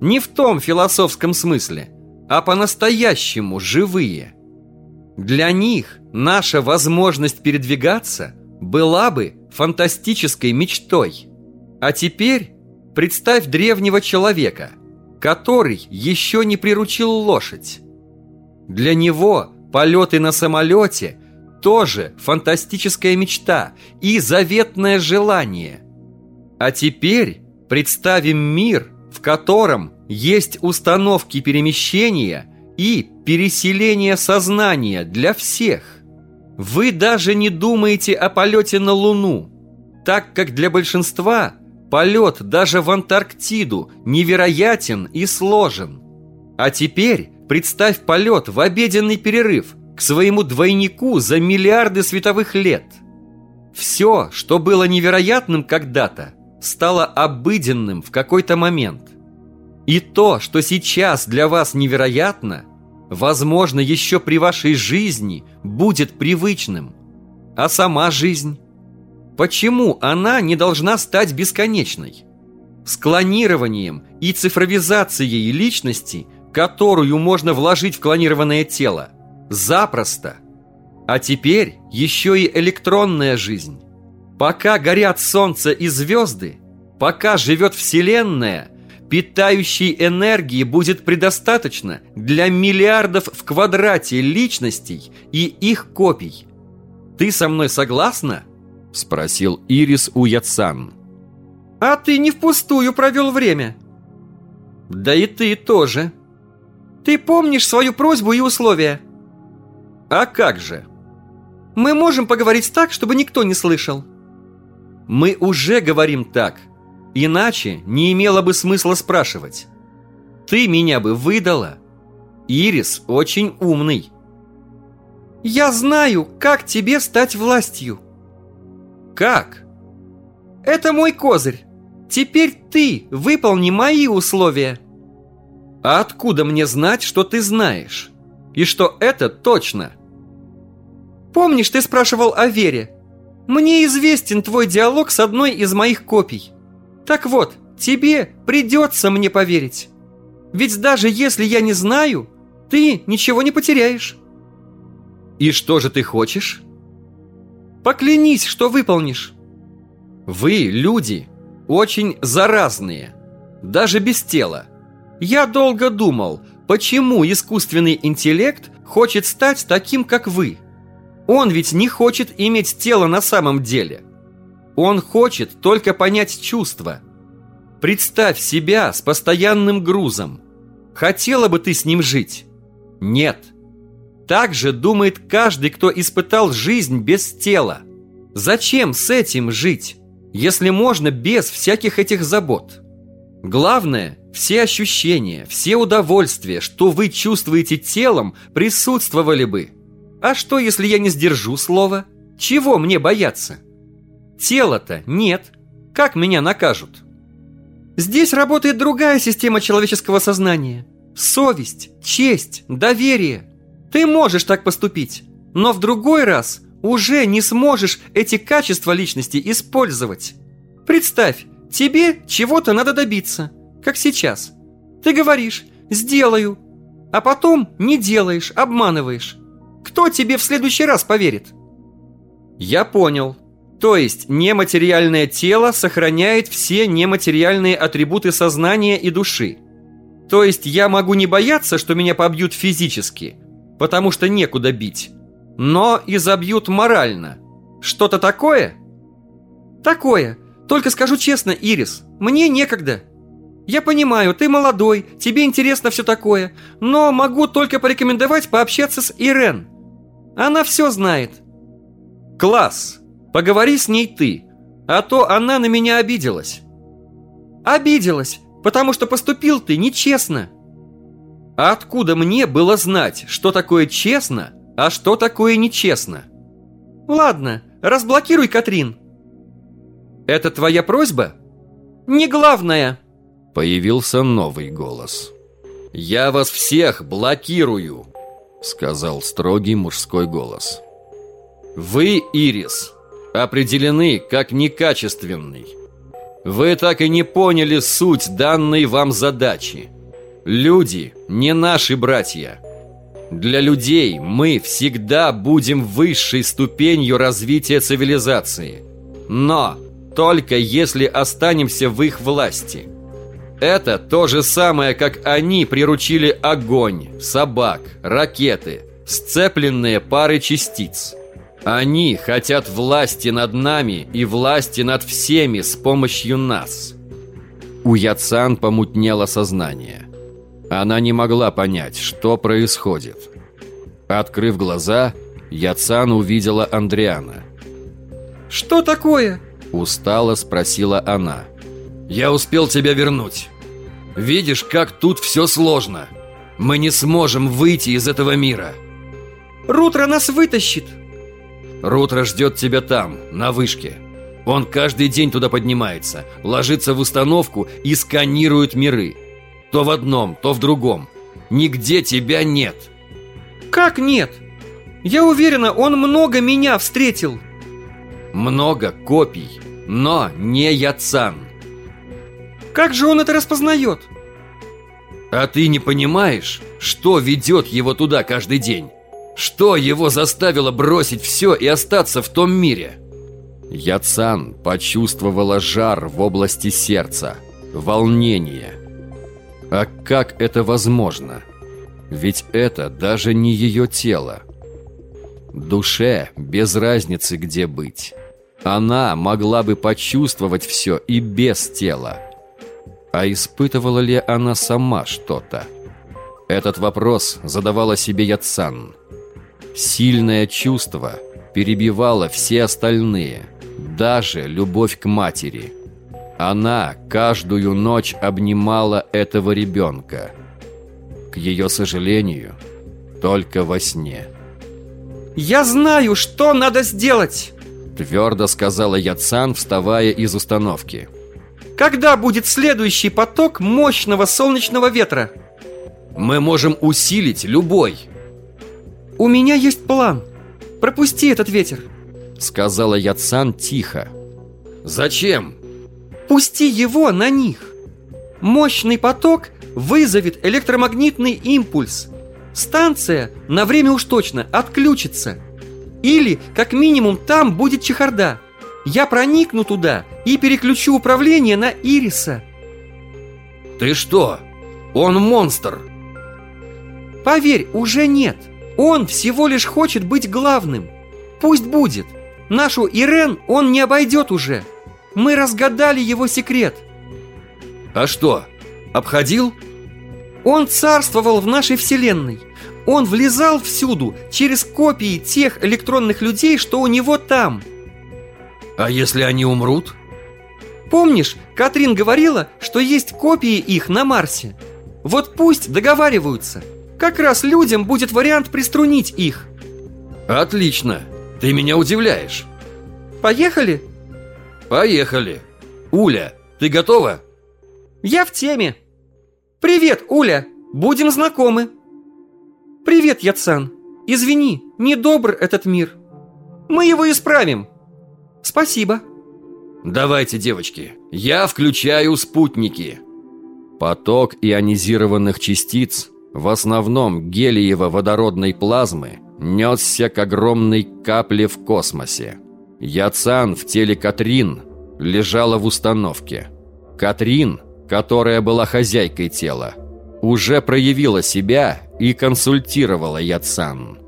Не в том философском смысле, а по-настоящему живые. Для них наша возможность передвигаться была бы фантастической мечтой. А теперь представь древнего человека, который еще не приручил лошадь. Для него полеты на самолете тоже фантастическая мечта и заветное желание. А теперь представим мир, в котором есть установки перемещения и переселения сознания для всех. Вы даже не думаете о полете на Луну, так как для большинства полет даже в Антарктиду невероятен и сложен. А теперь Представь полет в обеденный перерыв к своему двойнику за миллиарды световых лет. Все, что было невероятным когда-то, стало обыденным в какой-то момент. И то, что сейчас для вас невероятно, возможно, еще при вашей жизни будет привычным. А сама жизнь? Почему она не должна стать бесконечной? С клонированием и цифровизацией личности – которую можно вложить в клонированное тело. Запросто. А теперь еще и электронная жизнь. Пока горят солнце и звезды, пока живет Вселенная, питающей энергии будет предостаточно для миллиардов в квадрате личностей и их копий. Ты со мной согласна? Спросил Ирис у Яцан. А ты не впустую провел время. Да и ты тоже. Ты помнишь свою просьбу и условия? А как же? Мы можем поговорить так, чтобы никто не слышал. Мы уже говорим так. Иначе не имело бы смысла спрашивать. Ты меня бы выдала. Ирис очень умный. Я знаю, как тебе стать властью. Как? Это мой козырь. Теперь ты выполни мои условия. А откуда мне знать, что ты знаешь? И что это точно? Помнишь, ты спрашивал о вере? Мне известен твой диалог с одной из моих копий. Так вот, тебе придется мне поверить. Ведь даже если я не знаю, ты ничего не потеряешь. И что же ты хочешь? Поклянись, что выполнишь. Вы, люди, очень заразные. Даже без тела. Я долго думал, почему искусственный интеллект хочет стать таким, как вы. Он ведь не хочет иметь тело на самом деле. Он хочет только понять чувства. Представь себя с постоянным грузом. Хотела бы ты с ним жить? Нет. Так же думает каждый, кто испытал жизнь без тела. Зачем с этим жить, если можно без всяких этих забот? Главное, все ощущения, все удовольствия, что вы чувствуете телом, присутствовали бы. А что, если я не сдержу слова? Чего мне бояться? Тела-то нет. Как меня накажут? Здесь работает другая система человеческого сознания. Совесть, честь, доверие. Ты можешь так поступить, но в другой раз уже не сможешь эти качества личности использовать. Представь, Тебе чего-то надо добиться, как сейчас. Ты говоришь «сделаю», а потом не делаешь, обманываешь. Кто тебе в следующий раз поверит? Я понял. То есть нематериальное тело сохраняет все нематериальные атрибуты сознания и души. То есть я могу не бояться, что меня побьют физически, потому что некуда бить, но и забьют морально. Что-то такое? Такое. Только скажу честно, Ирис, мне некогда. Я понимаю, ты молодой, тебе интересно все такое, но могу только порекомендовать пообщаться с Ирен. Она все знает. Класс! Поговори с ней ты, а то она на меня обиделась. Обиделась, потому что поступил ты нечестно. А откуда мне было знать, что такое честно, а что такое нечестно? Ладно, разблокируй Катрин. Это твоя просьба? Не главное. Появился новый голос. «Я вас всех блокирую!» Сказал строгий мужской голос. «Вы, Ирис, определены как некачественный. Вы так и не поняли суть данной вам задачи. Люди не наши братья. Для людей мы всегда будем высшей ступенью развития цивилизации. Но только если останемся в их власти. Это то же самое, как они приручили огонь, собак, ракеты, сцепленные пары частиц. Они хотят власти над нами и власти над всеми с помощью нас. У Яцан помутнело сознание. Она не могла понять, что происходит. Открыв глаза, Яцан увидела Андриана. «Что такое?» Устало спросила она. «Я успел тебя вернуть. Видишь, как тут все сложно. Мы не сможем выйти из этого мира». «Рутро нас вытащит!» Рутро ждет тебя там, на вышке. Он каждый день туда поднимается, ложится в установку и сканирует миры. То в одном, то в другом. Нигде тебя нет. Как нет? Я уверена, он много меня встретил. Много копий, но не Яцан. Как же он это распознает? А ты не понимаешь, что ведет его туда каждый день? Что его заставило бросить все и остаться в том мире? Яцан почувствовала жар в области сердца, волнение. А как это возможно? Ведь это даже не ее тело. Душе без разницы, где быть. Она могла бы почувствовать все и без тела. А испытывала ли она сама что-то? Этот вопрос задавала себе Яцан. Сильное чувство перебивало все остальные, даже любовь к матери. Она каждую ночь обнимала этого ребенка. К ее сожалению, только во сне. «Я знаю, что надо сделать!» Твердо сказала Яцан, вставая из установки. «Когда будет следующий поток мощного солнечного ветра?» «Мы можем усилить любой!» «У меня есть план. Пропусти этот ветер!» Сказала Яцан тихо. «Зачем?» «Пусти его на них! Мощный поток вызовет электромагнитный импульс. Станция на время уж точно отключится. Или, как минимум, там будет чехарда. Я проникну туда и переключу управление на Ириса. Ты что? Он монстр. Поверь, уже нет. Он всего лишь хочет быть главным. Пусть будет. Нашу Ирен он не обойдет уже. Мы разгадали его секрет. А что, обходил? Он царствовал в нашей вселенной. Он влезал всюду, через копии тех электронных людей, что у него там. А если они умрут? Помнишь, Катрин говорила, что есть копии их на Марсе? Вот пусть договариваются. Как раз людям будет вариант приструнить их. Отлично. Ты меня удивляешь. Поехали? Поехали. Уля, ты готова? Я в теме. Привет, Уля. Будем знакомы. Привет, Яцан. Извини, недобр этот мир. Мы его исправим. Спасибо. Давайте, девочки, я включаю спутники. Поток ионизированных частиц, в основном гелиево-водородной плазмы, несся к огромной капле в космосе. Яцан в теле Катрин лежала в установке. Катрин, которая была хозяйкой тела, уже проявила себя и консультировала Яцан.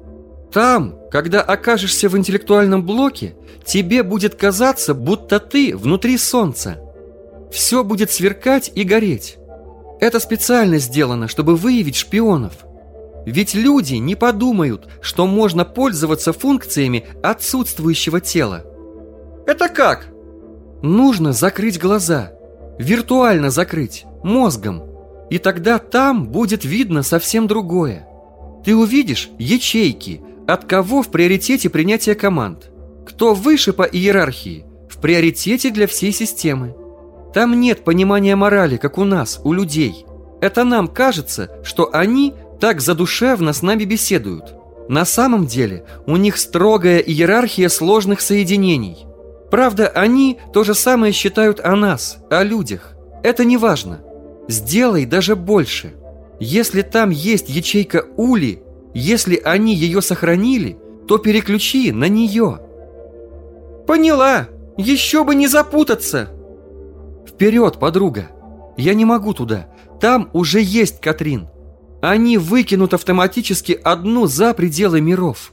Там, когда окажешься в интеллектуальном блоке, тебе будет казаться, будто ты внутри Солнца. Все будет сверкать и гореть. Это специально сделано, чтобы выявить шпионов. Ведь люди не подумают, что можно пользоваться функциями отсутствующего тела. Это как? Нужно закрыть глаза. Виртуально закрыть, мозгом. И тогда там будет видно совсем другое. Ты увидишь ячейки, от кого в приоритете принятия команд. Кто выше по иерархии, в приоритете для всей системы. Там нет понимания морали, как у нас, у людей. Это нам кажется, что они так задушевно с нами беседуют. На самом деле у них строгая иерархия сложных соединений. Правда, они то же самое считают о нас, о людях. Это не важно. Сделай даже больше. Если там есть ячейка Ули, если они ее сохранили, то переключи на нее. Поняла. Еще бы не запутаться. Вперед, подруга. Я не могу туда. Там уже есть Катрин. Они выкинут автоматически одну за пределы миров.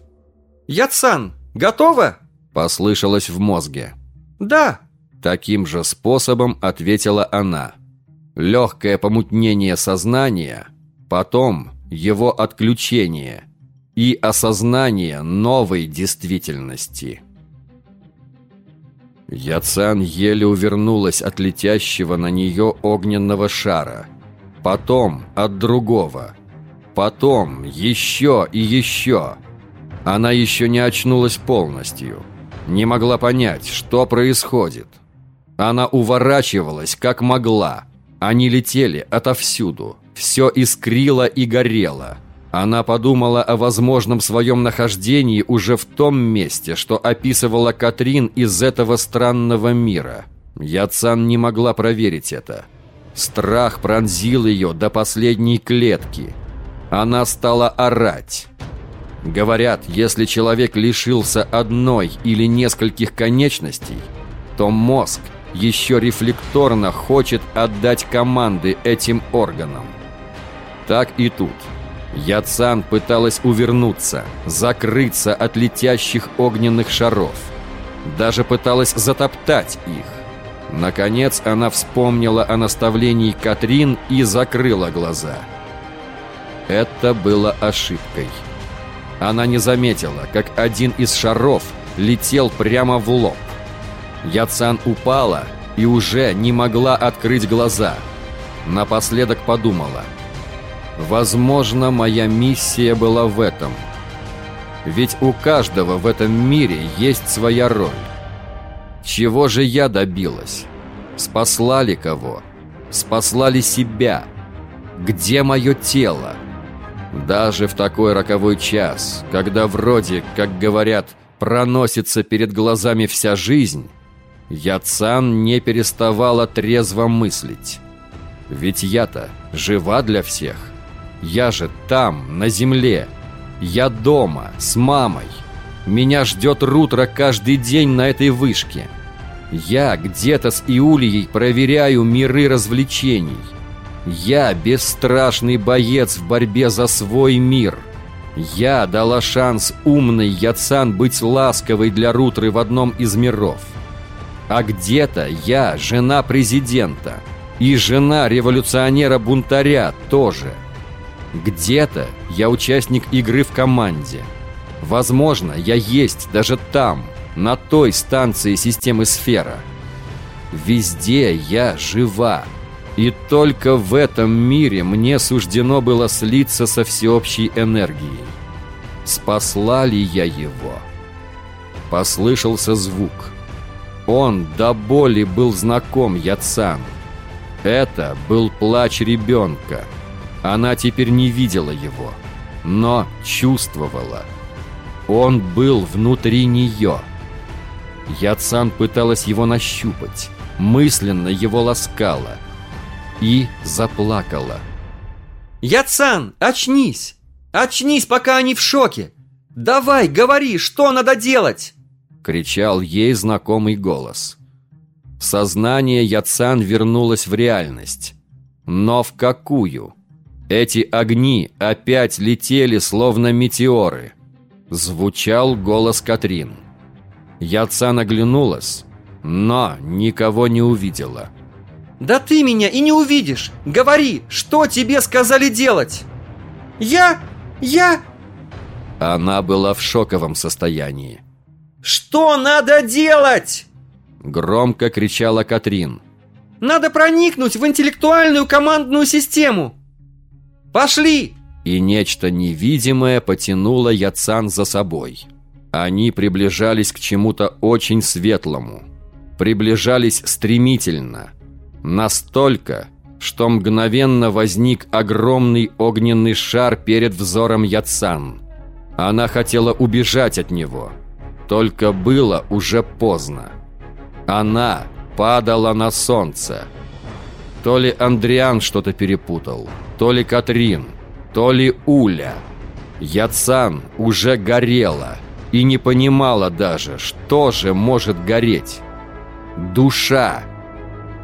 Яцан, готова? Послышалось в мозге. Да. Таким же способом ответила она. Легкое помутнение сознания, потом его отключение и осознание новой действительности. Яцан еле увернулась от летящего на нее огненного шара. Потом от другого. Потом еще и еще. Она еще не очнулась полностью. Не могла понять, что происходит. Она уворачивалась, как могла. Они летели отовсюду. Все искрило и горело. Она подумала о возможном своем нахождении уже в том месте, что описывала Катрин из этого странного мира. Яцан не могла проверить это. Страх пронзил ее до последней клетки. Она стала орать. Говорят, если человек лишился одной или нескольких конечностей, то мозг еще рефлекторно хочет отдать команды этим органам. Так и тут – Яцан пыталась увернуться, закрыться от летящих огненных шаров. Даже пыталась затоптать их. Наконец она вспомнила о наставлении Катрин и закрыла глаза. Это было ошибкой. Она не заметила, как один из шаров летел прямо в лоб. Яцан упала и уже не могла открыть глаза. Напоследок подумала – Возможно, моя миссия была в этом. Ведь у каждого в этом мире есть своя роль. Чего же я добилась? Спасла ли кого? Спасла ли себя? Где мое тело? Даже в такой роковой час, когда вроде, как говорят, проносится перед глазами вся жизнь, Яцан не переставала трезво мыслить. Ведь я-то жива для всех. Я же там, на земле. Я дома, с мамой. Меня ждет Рутро каждый день на этой вышке. Я где-то с Иулией проверяю миры развлечений. Я бесстрашный боец в борьбе за свой мир. Я дала шанс умной Яцан быть ласковой для Рутры в одном из миров. А где-то я жена президента. И жена революционера-бунтаря тоже – где-то я участник игры в команде. Возможно, я есть даже там, на той станции системы Сфера. Везде я жива. И только в этом мире мне суждено было слиться со всеобщей энергией. Спасла ли я его? Послышался звук. Он до боли был знаком Яцан. Это был плач ребенка. Она теперь не видела его, но чувствовала. Он был внутри нее. Яцан пыталась его нащупать, мысленно его ласкала и заплакала. «Яцан, очнись! Очнись, пока они в шоке! Давай, говори, что надо делать!» Кричал ей знакомый голос. Сознание Яцан вернулось в реальность. Но в какую? Эти огни опять летели, словно метеоры. Звучал голос Катрин. Яцан оглянулась, но никого не увидела. «Да ты меня и не увидишь! Говори, что тебе сказали делать!» «Я... я...» Она была в шоковом состоянии. «Что надо делать?» Громко кричала Катрин. «Надо проникнуть в интеллектуальную командную систему! Пошли!» И нечто невидимое потянуло Яцан за собой. Они приближались к чему-то очень светлому. Приближались стремительно. Настолько, что мгновенно возник огромный огненный шар перед взором Яцан. Она хотела убежать от него. Только было уже поздно. Она падала на солнце. То ли Андриан что-то перепутал, то ли Катрин, то ли Уля. Яцан уже горела и не понимала даже, что же может гореть. Душа.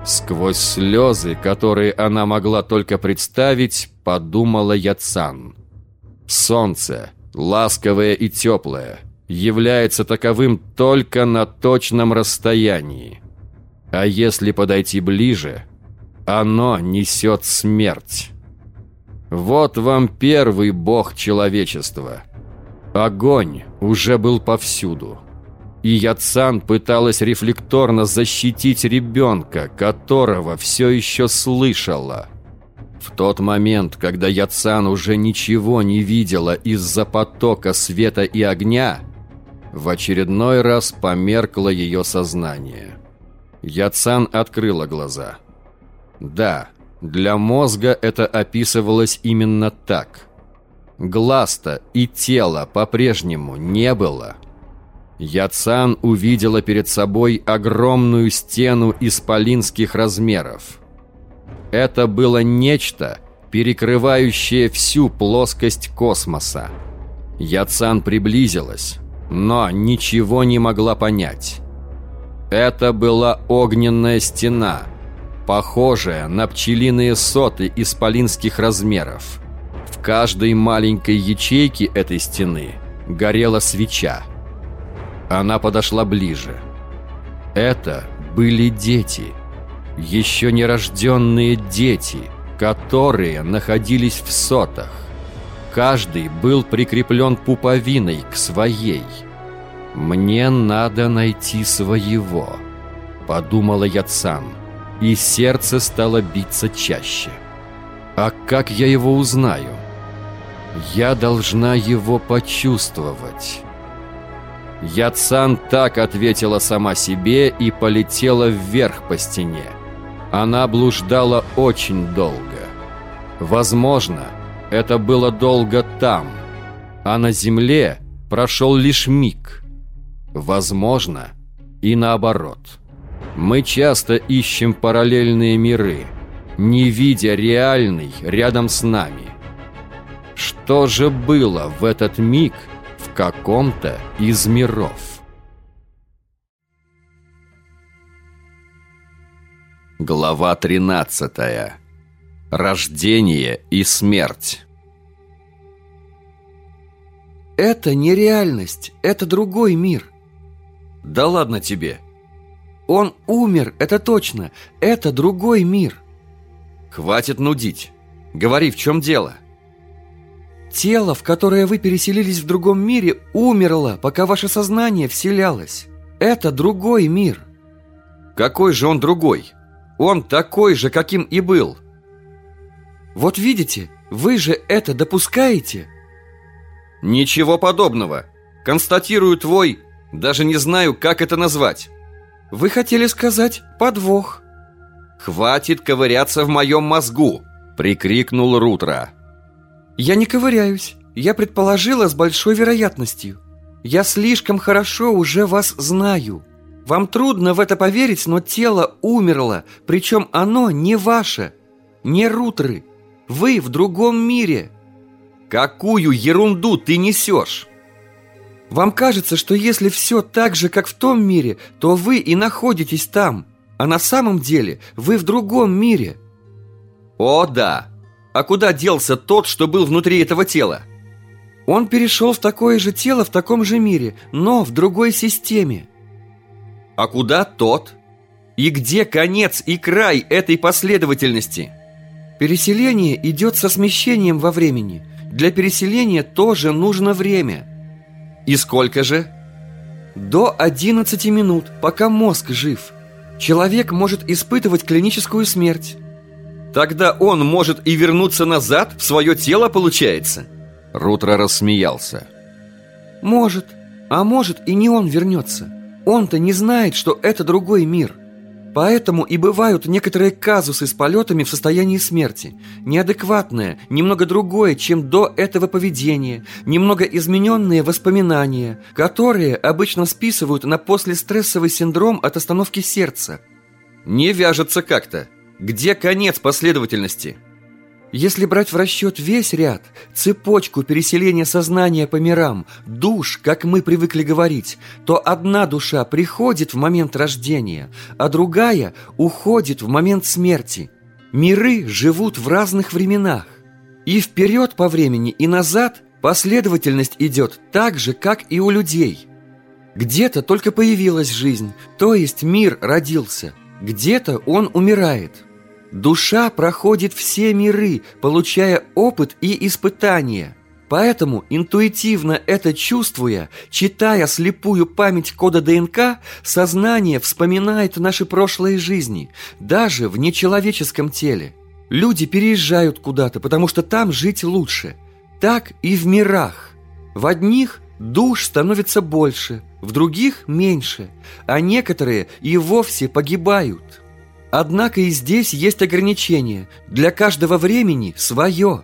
Сквозь слезы, которые она могла только представить, подумала Яцан. Солнце, ласковое и теплое, является таковым только на точном расстоянии. А если подойти ближе, оно несет смерть. Вот вам первый бог человечества. Огонь уже был повсюду. И Яцан пыталась рефлекторно защитить ребенка, которого все еще слышала. В тот момент, когда Яцан уже ничего не видела из-за потока света и огня, в очередной раз померкло ее сознание. Яцан открыла глаза. Да, для мозга это описывалось именно так. Глаз-то и тела по-прежнему не было. Яцан увидела перед собой огромную стену исполинских размеров. Это было нечто, перекрывающее всю плоскость космоса. Яцан приблизилась, но ничего не могла понять. Это была огненная стена, похожая на пчелиные соты исполинских размеров. В каждой маленькой ячейке этой стены горела свеча. Она подошла ближе. Это были дети. Еще нерожденные дети, которые находились в сотах. Каждый был прикреплен пуповиной к своей. «Мне надо найти своего», — подумала Яцан, и сердце стало биться чаще. «А как я его узнаю?» «Я должна его почувствовать». Яцан так ответила сама себе и полетела вверх по стене. Она блуждала очень долго. Возможно, это было долго там, а на земле прошел лишь миг. Возможно, и наоборот. Мы часто ищем параллельные миры, не видя реальный рядом с нами. Что же было в этот миг в каком-то из миров? Глава 13. Рождение и смерть. Это не реальность, это другой мир. Да ладно тебе. Он умер, это точно. Это другой мир. Хватит нудить. Говори, в чем дело? Тело, в которое вы переселились в другом мире, умерло, пока ваше сознание вселялось. Это другой мир. Какой же он другой? Он такой же, каким и был. Вот видите, вы же это допускаете? Ничего подобного. Констатирую твой, даже не знаю, как это назвать. Вы хотели сказать подвох. Хватит ковыряться в моем мозгу, прикрикнул Рутра. Я не ковыряюсь. Я предположила с большой вероятностью. Я слишком хорошо уже вас знаю. Вам трудно в это поверить, но тело умерло, причем оно не ваше, не Рутры. Вы в другом мире. Какую ерунду ты несешь? Вам кажется, что если все так же, как в том мире, то вы и находитесь там, а на самом деле вы в другом мире. О, да. А куда делся тот, что был внутри этого тела? Он перешел в такое же тело в таком же мире, но в другой системе. А куда тот? И где конец и край этой последовательности? Переселение идет со смещением во времени. Для переселения тоже нужно время. И сколько же? До 11 минут, пока мозг жив. Человек может испытывать клиническую смерть. Тогда он может и вернуться назад в свое тело, получается? Рутро рассмеялся. Может, а может и не он вернется. Он-то не знает, что это другой мир. Поэтому и бывают некоторые казусы с полетами в состоянии смерти. Неадекватное, немного другое, чем до этого поведение, немного измененные воспоминания, которые обычно списывают на послестрессовый синдром от остановки сердца. Не вяжется как-то. Где конец последовательности? Если брать в расчет весь ряд, цепочку переселения сознания по мирам, душ, как мы привыкли говорить, то одна душа приходит в момент рождения, а другая уходит в момент смерти. Миры живут в разных временах. И вперед по времени, и назад последовательность идет так же, как и у людей. Где-то только появилась жизнь, то есть мир родился, где-то он умирает. Душа проходит все миры, получая опыт и испытания. Поэтому, интуитивно это чувствуя, читая слепую память кода ДНК, сознание вспоминает наши прошлые жизни, даже в нечеловеческом теле. Люди переезжают куда-то, потому что там жить лучше. Так и в мирах. В одних душ становится больше, в других меньше, а некоторые и вовсе погибают. Однако и здесь есть ограничения. Для каждого времени свое.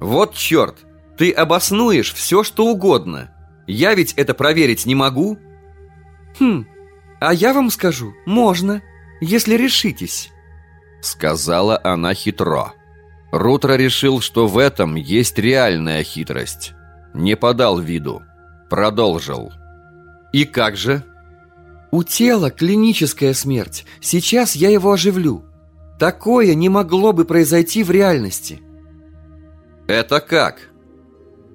Вот черт! Ты обоснуешь все, что угодно. Я ведь это проверить не могу. Хм, а я вам скажу, можно, если решитесь. Сказала она хитро. Рутро решил, что в этом есть реальная хитрость. Не подал виду. Продолжил. И как же? У тела клиническая смерть. Сейчас я его оживлю. Такое не могло бы произойти в реальности. Это как?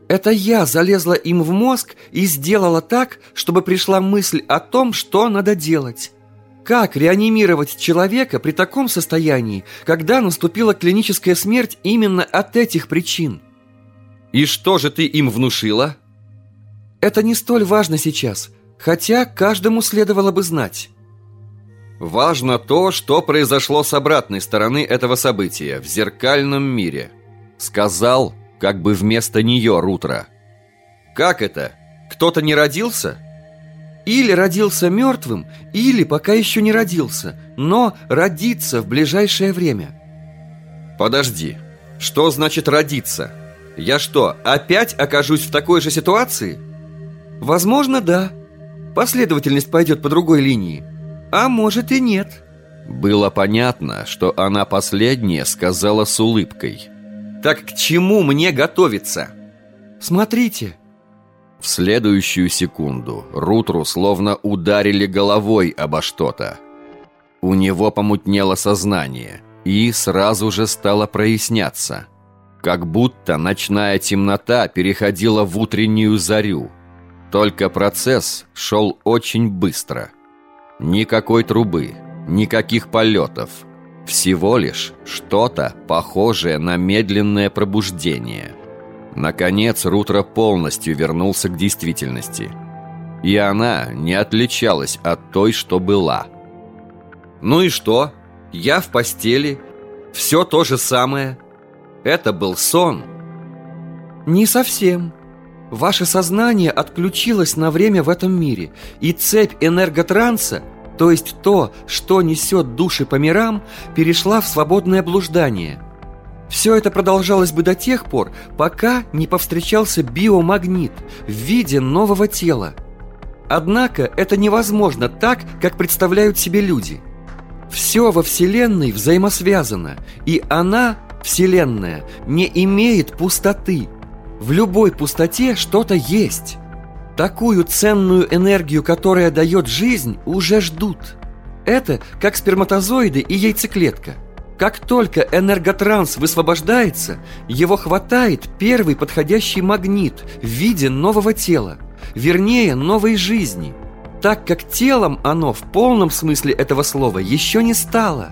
Это я залезла им в мозг и сделала так, чтобы пришла мысль о том, что надо делать. Как реанимировать человека при таком состоянии, когда наступила клиническая смерть именно от этих причин? И что же ты им внушила? Это не столь важно сейчас. Хотя каждому следовало бы знать. Важно то, что произошло с обратной стороны этого события, в зеркальном мире. Сказал, как бы вместо нее Рутро. Как это? Кто-то не родился? Или родился мертвым, или пока еще не родился, но родится в ближайшее время. Подожди, что значит родиться? Я что, опять окажусь в такой же ситуации? Возможно, да последовательность пойдет по другой линии. А может и нет. Было понятно, что она последняя сказала с улыбкой. Так к чему мне готовиться? Смотрите. В следующую секунду Рутру словно ударили головой обо что-то. У него помутнело сознание и сразу же стало проясняться. Как будто ночная темнота переходила в утреннюю зарю – только процесс шел очень быстро. Никакой трубы, никаких полетов. Всего лишь что-то похожее на медленное пробуждение. Наконец Рутро полностью вернулся к действительности. И она не отличалась от той, что была. «Ну и что? Я в постели. Все то же самое. Это был сон». «Не совсем», Ваше сознание отключилось на время в этом мире, и цепь энерготранса, то есть то, что несет души по мирам, перешла в свободное блуждание. Все это продолжалось бы до тех пор, пока не повстречался биомагнит в виде нового тела. Однако это невозможно так, как представляют себе люди. Все во Вселенной взаимосвязано, и она, Вселенная, не имеет пустоты – в любой пустоте что-то есть. Такую ценную энергию, которая дает жизнь, уже ждут. Это как сперматозоиды и яйцеклетка. Как только энерготранс высвобождается, его хватает первый подходящий магнит в виде нового тела, вернее, новой жизни, так как телом оно в полном смысле этого слова еще не стало.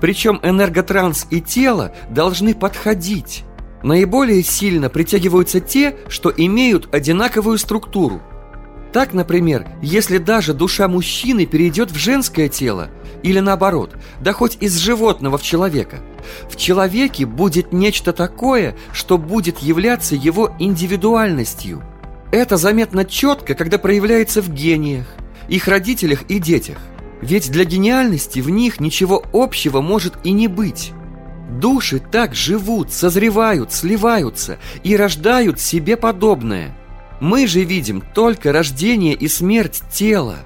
Причем энерготранс и тело должны подходить. Наиболее сильно притягиваются те, что имеют одинаковую структуру. Так, например, если даже душа мужчины перейдет в женское тело, или наоборот, да хоть из животного в человека, в человеке будет нечто такое, что будет являться его индивидуальностью. Это заметно четко, когда проявляется в гениях, их родителях и детях. Ведь для гениальности в них ничего общего может и не быть. Души так живут, созревают, сливаются и рождают себе подобное – мы же видим только рождение и смерть тела.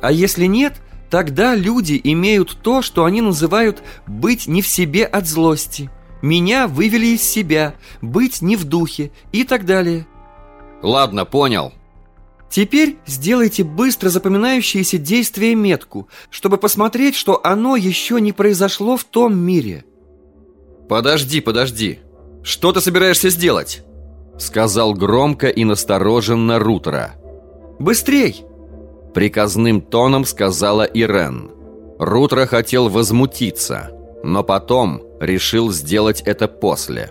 А если нет, тогда люди имеют то, что они называют «быть не в себе от злости», «меня вывели из себя», «быть не в духе» и так далее. Ладно, понял. Теперь сделайте быстро запоминающееся действие метку, чтобы посмотреть, что оно еще не произошло в том мире. Подожди, подожди. Что ты собираешься сделать? Сказал громко и настороженно Рутера «Быстрей!» Приказным тоном сказала Ирен Рутро хотел возмутиться, но потом решил сделать это после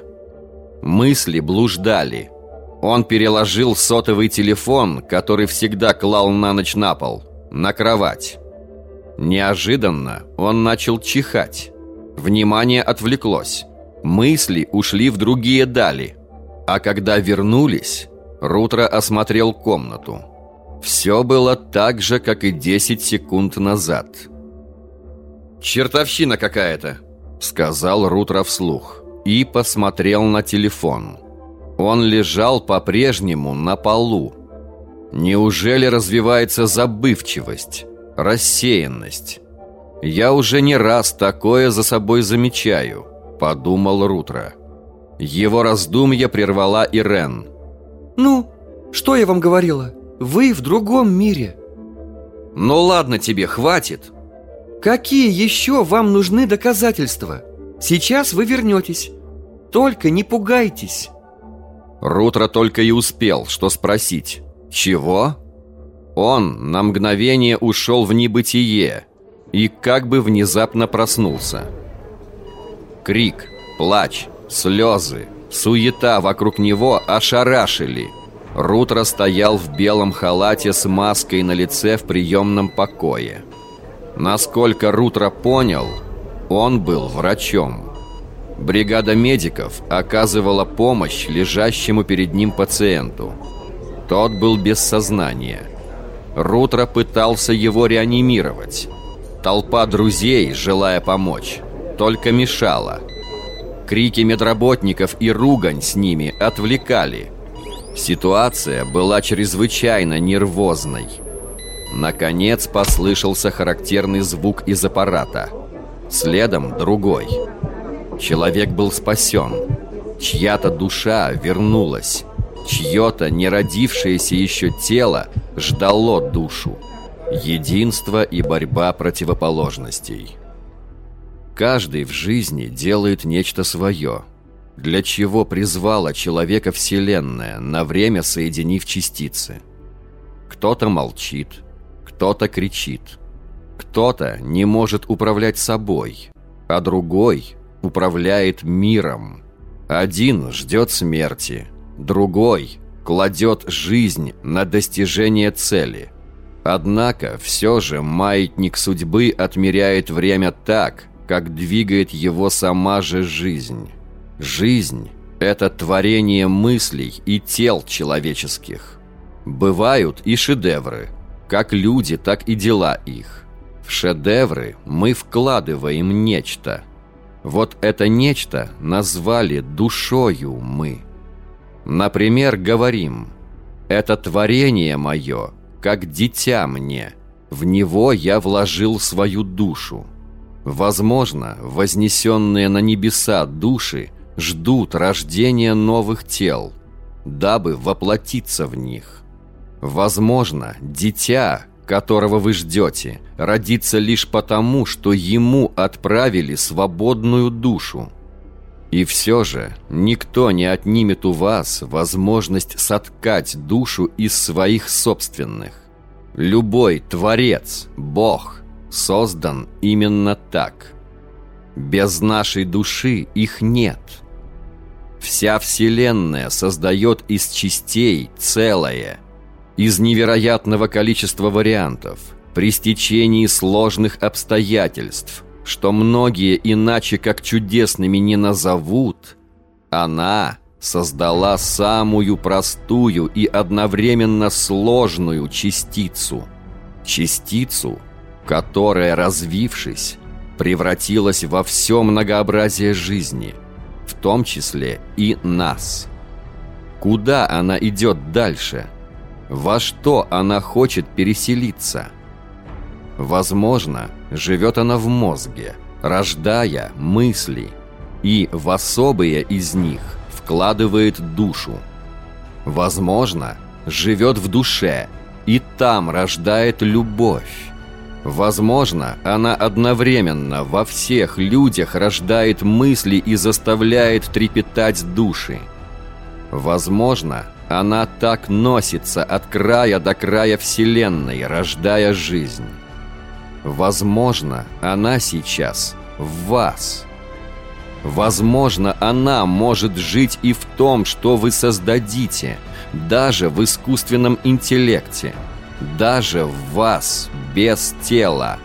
Мысли блуждали Он переложил сотовый телефон, который всегда клал на ночь на пол, на кровать Неожиданно он начал чихать Внимание отвлеклось Мысли ушли в другие дали – а когда вернулись, Рутро осмотрел комнату. Все было так же, как и 10 секунд назад. «Чертовщина какая-то», — сказал Рутро вслух и посмотрел на телефон. Он лежал по-прежнему на полу. Неужели развивается забывчивость, рассеянность? Я уже не раз такое за собой замечаю, подумал Рутро. Его раздумья прервала Ирен. «Ну, что я вам говорила? Вы в другом мире». «Ну ладно тебе, хватит». «Какие еще вам нужны доказательства? Сейчас вы вернетесь. Только не пугайтесь». Рутро только и успел, что спросить. «Чего?» Он на мгновение ушел в небытие и как бы внезапно проснулся. Крик, плач, Слезы, суета вокруг него ошарашили. Рутро стоял в белом халате с маской на лице в приемном покое. Насколько Рутро понял, он был врачом. Бригада медиков оказывала помощь лежащему перед ним пациенту. Тот был без сознания. Рутро пытался его реанимировать. Толпа друзей, желая помочь, только мешала – Крики медработников и ругань с ними отвлекали. Ситуация была чрезвычайно нервозной. Наконец послышался характерный звук из аппарата. Следом другой. Человек был спасен. Чья-то душа вернулась. Чье-то неродившееся еще тело ждало душу. Единство и борьба противоположностей. Каждый в жизни делает нечто свое, для чего призвала человека Вселенная, на время соединив частицы. Кто-то молчит, кто-то кричит, кто-то не может управлять собой, а другой управляет миром. Один ждет смерти, другой кладет жизнь на достижение цели. Однако все же маятник судьбы отмеряет время так, как двигает его сама же жизнь. Жизнь – это творение мыслей и тел человеческих. Бывают и шедевры, как люди, так и дела их. В шедевры мы вкладываем нечто. Вот это нечто назвали душою мы. Например, говорим «Это творение мое, как дитя мне, в него я вложил свою душу». Возможно, вознесенные на небеса души ждут рождения новых тел, дабы воплотиться в них. Возможно, дитя, которого вы ждете, родится лишь потому, что ему отправили свободную душу. И все же никто не отнимет у вас возможность соткать душу из своих собственных. Любой Творец, Бог, создан именно так. Без нашей души их нет. Вся Вселенная создает из частей целое, из невероятного количества вариантов, при стечении сложных обстоятельств, что многие иначе как чудесными не назовут, она создала самую простую и одновременно сложную частицу. Частицу, которая, развившись, превратилась во все многообразие жизни, в том числе и нас. Куда она идет дальше? Во что она хочет переселиться? Возможно, живет она в мозге, рождая мысли, и в особые из них вкладывает душу. Возможно, живет в душе, и там рождает любовь. Возможно, она одновременно во всех людях рождает мысли и заставляет трепетать души. Возможно, она так носится от края до края Вселенной, рождая жизнь. Возможно, она сейчас в вас. Возможно, она может жить и в том, что вы создадите, даже в искусственном интеллекте – даже в вас, без тела.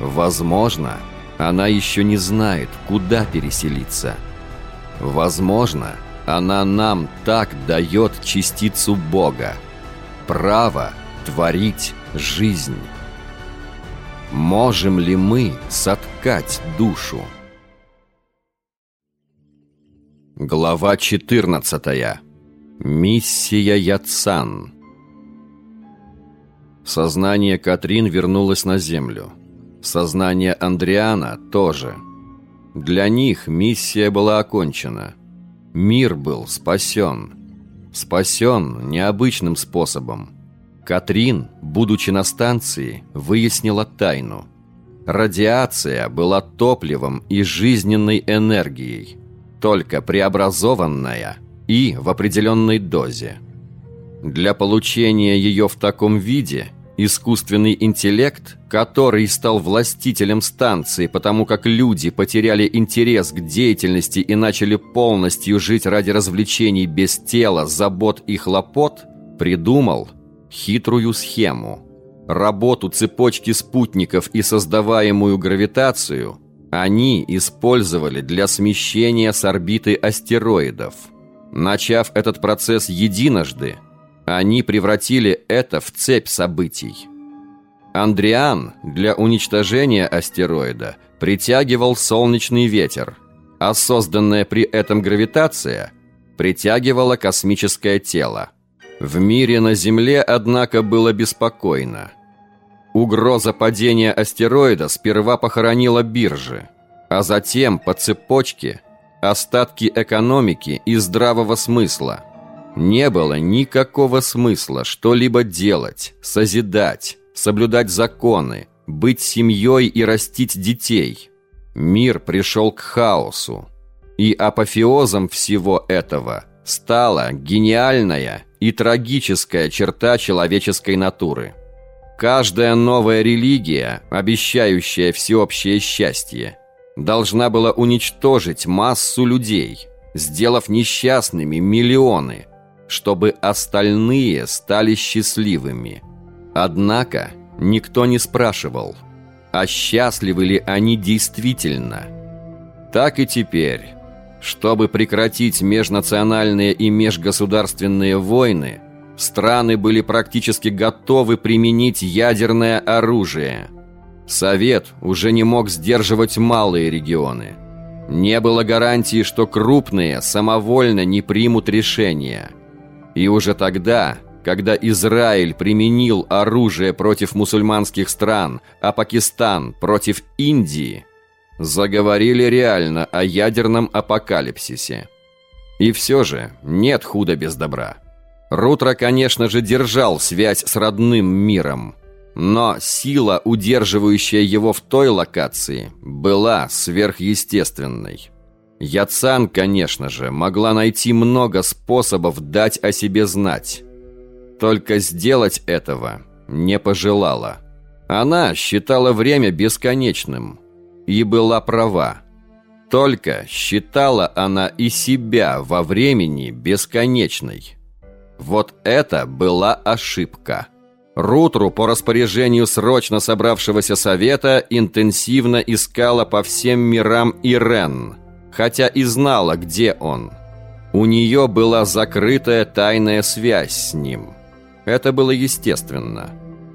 Возможно, она еще не знает, куда переселиться. Возможно, она нам так дает частицу Бога. Право творить жизнь. Можем ли мы соткать душу? Глава 14. Миссия Яцан. Сознание Катрин вернулось на землю. Сознание Андриана тоже. Для них миссия была окончена. Мир был спасен. Спасен необычным способом. Катрин, будучи на станции, выяснила тайну. Радиация была топливом и жизненной энергией, только преобразованная и в определенной дозе. Для получения ее в таком виде Искусственный интеллект, который стал властителем станции, потому как люди потеряли интерес к деятельности и начали полностью жить ради развлечений без тела, забот и хлопот, придумал хитрую схему. Работу цепочки спутников и создаваемую гравитацию они использовали для смещения с орбиты астероидов. Начав этот процесс единожды, они превратили это в цепь событий. Андриан для уничтожения астероида притягивал солнечный ветер, а созданная при этом гравитация притягивала космическое тело. В мире на Земле, однако, было беспокойно. Угроза падения астероида сперва похоронила биржи, а затем по цепочке остатки экономики и здравого смысла – не было никакого смысла что-либо делать, созидать, соблюдать законы, быть семьей и растить детей. Мир пришел к хаосу. И апофеозом всего этого стала гениальная и трагическая черта человеческой натуры. Каждая новая религия, обещающая всеобщее счастье, должна была уничтожить массу людей, сделав несчастными миллионы – чтобы остальные стали счастливыми. Однако никто не спрашивал, а счастливы ли они действительно. Так и теперь. Чтобы прекратить межнациональные и межгосударственные войны, страны были практически готовы применить ядерное оружие. Совет уже не мог сдерживать малые регионы. Не было гарантии, что крупные самовольно не примут решения – и уже тогда, когда Израиль применил оружие против мусульманских стран, а Пакистан против Индии, заговорили реально о ядерном апокалипсисе. И все же нет худа без добра. Рутро, конечно же, держал связь с родным миром. Но сила, удерживающая его в той локации, была сверхъестественной. Яцан, конечно же, могла найти много способов дать о себе знать. Только сделать этого не пожелала. Она считала время бесконечным и была права. Только считала она и себя во времени бесконечной. Вот это была ошибка. Рутру по распоряжению срочно собравшегося совета интенсивно искала по всем мирам Ирен, хотя и знала, где он. У нее была закрытая тайная связь с ним. Это было естественно.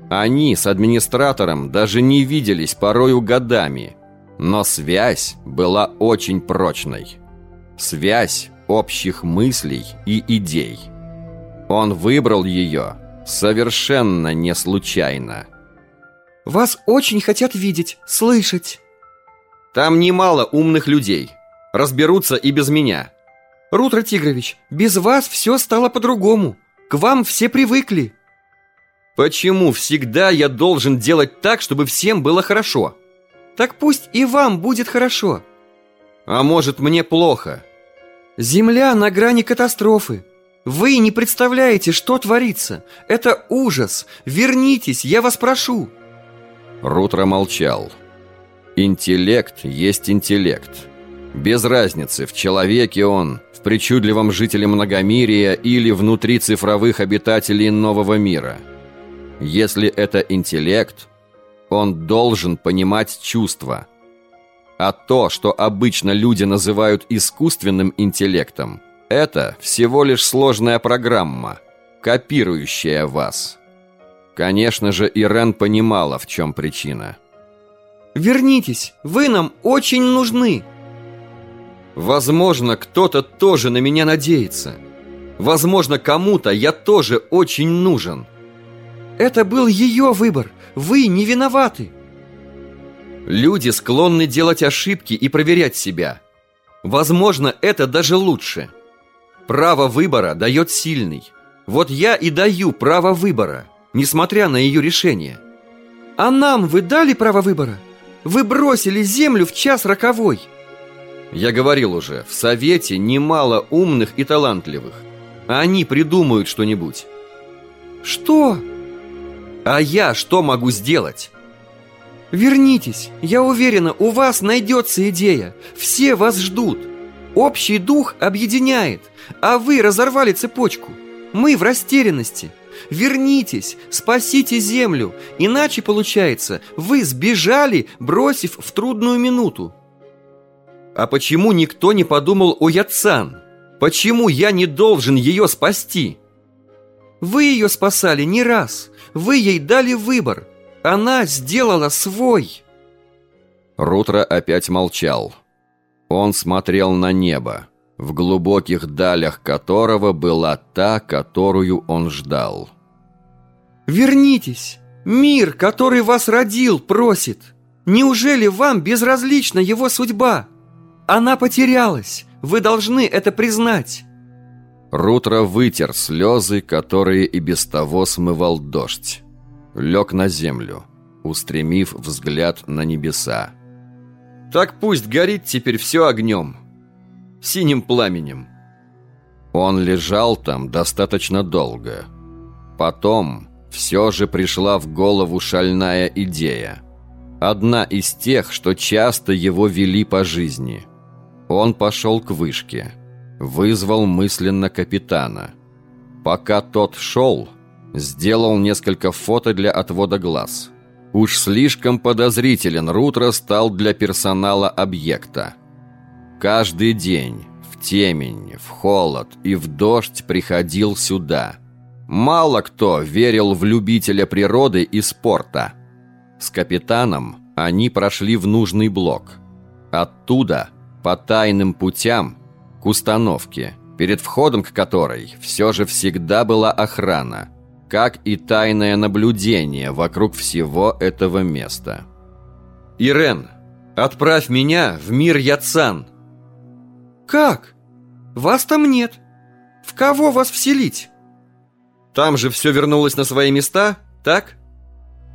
Они с администратором даже не виделись порою годами, но связь была очень прочной. Связь общих мыслей и идей. Он выбрал ее совершенно не случайно. «Вас очень хотят видеть, слышать». «Там немало умных людей. Разберутся и без меня». «Рутро Тигрович, без вас все стало по-другому. К вам все привыкли». «Почему всегда я должен делать так, чтобы всем было хорошо?» «Так пусть и вам будет хорошо». «А может, мне плохо?» «Земля на грани катастрофы. Вы не представляете, что творится. Это ужас. Вернитесь, я вас прошу». Рутро молчал. Интеллект есть интеллект. Без разницы, в человеке он, в причудливом жителе многомирия или внутри цифровых обитателей нового мира. Если это интеллект, он должен понимать чувства. А то, что обычно люди называют искусственным интеллектом – это всего лишь сложная программа, копирующая вас. Конечно же, Ирен понимала, в чем причина. «Вернитесь, вы нам очень нужны!» «Возможно, кто-то тоже на меня надеется. Возможно, кому-то я тоже очень нужен». «Это был ее выбор. Вы не виноваты!» Люди склонны делать ошибки и проверять себя. Возможно, это даже лучше – Право выбора дает сильный. Вот я и даю право выбора, несмотря на ее решение. А нам вы дали право выбора? Вы бросили землю в час роковой. Я говорил уже, в Совете немало умных и талантливых. А они придумают что-нибудь. Что? А я что могу сделать? Вернитесь, я уверена, у вас найдется идея. Все вас ждут. Общий дух объединяет, а вы разорвали цепочку. Мы в растерянности. Вернитесь, спасите землю, иначе получается, вы сбежали, бросив в трудную минуту. А почему никто не подумал о Яцан? Почему я не должен ее спасти? Вы ее спасали не раз. Вы ей дали выбор. Она сделала свой. Рутро опять молчал. Он смотрел на небо, в глубоких далях которого была та, которую он ждал. «Вернитесь! Мир, который вас родил, просит! Неужели вам безразлична его судьба? Она потерялась, вы должны это признать!» Рутро вытер слезы, которые и без того смывал дождь. Лег на землю, устремив взгляд на небеса. Так пусть горит теперь все огнем, синим пламенем. Он лежал там достаточно долго. Потом все же пришла в голову шальная идея. Одна из тех, что часто его вели по жизни. Он пошел к вышке, вызвал мысленно капитана. Пока тот шел, сделал несколько фото для отвода глаз – Уж слишком подозрителен Рутро стал для персонала объекта. Каждый день в темень, в холод и в дождь приходил сюда. Мало кто верил в любителя природы и спорта. С капитаном они прошли в нужный блок. Оттуда, по тайным путям, к установке, перед входом к которой все же всегда была охрана – как и тайное наблюдение вокруг всего этого места. «Ирен, отправь меня в мир Яцан!» «Как? Вас там нет. В кого вас вселить?» «Там же все вернулось на свои места, так?»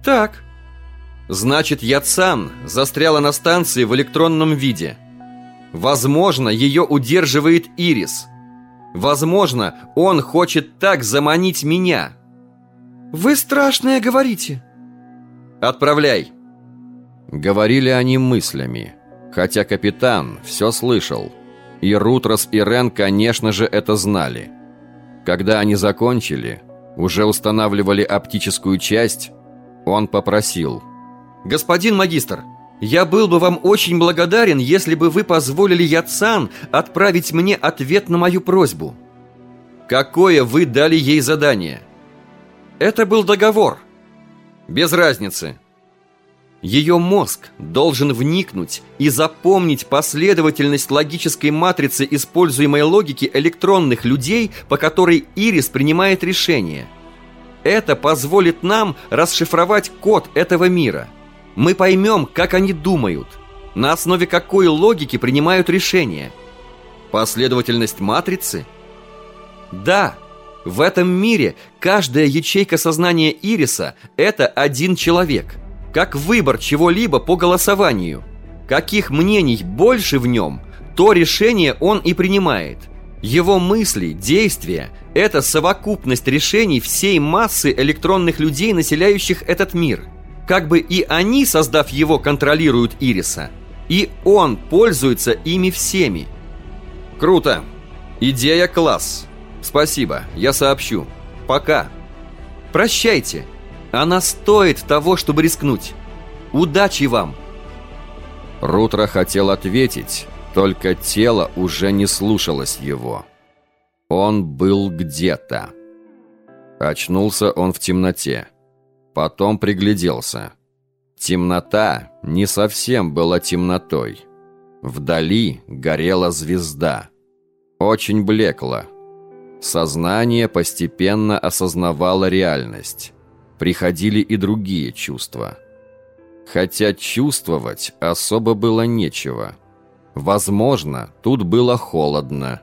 Так. Значит, Яцан застряла на станции в электронном виде. Возможно, ее удерживает Ирис. Возможно, он хочет так заманить меня. Вы страшное говорите. Отправляй. Говорили они мыслями, хотя капитан все слышал. И Рутрос и Рен, конечно же, это знали. Когда они закончили, уже устанавливали оптическую часть, он попросил. «Господин магистр, я был бы вам очень благодарен, если бы вы позволили Яцан отправить мне ответ на мою просьбу. Какое вы дали ей задание?» «Это был договор». «Без разницы». Ее мозг должен вникнуть и запомнить последовательность логической матрицы используемой логики электронных людей, по которой Ирис принимает решение. Это позволит нам расшифровать код этого мира. Мы поймем, как они думают, на основе какой логики принимают решения. Последовательность матрицы? Да, в этом мире каждая ячейка сознания Ириса – это один человек – как выбор чего-либо по голосованию. Каких мнений больше в нем, то решение он и принимает. Его мысли, действия – это совокупность решений всей массы электронных людей, населяющих этот мир. Как бы и они, создав его, контролируют Ириса, и он пользуется ими всеми. Круто. Идея класс. Спасибо, я сообщу. Пока. Прощайте. Она стоит того, чтобы рискнуть. Удачи вам!» Рутро хотел ответить, только тело уже не слушалось его. Он был где-то. Очнулся он в темноте. Потом пригляделся. Темнота не совсем была темнотой. Вдали горела звезда. Очень блекла. Сознание постепенно осознавало реальность приходили и другие чувства. Хотя чувствовать особо было нечего. Возможно, тут было холодно.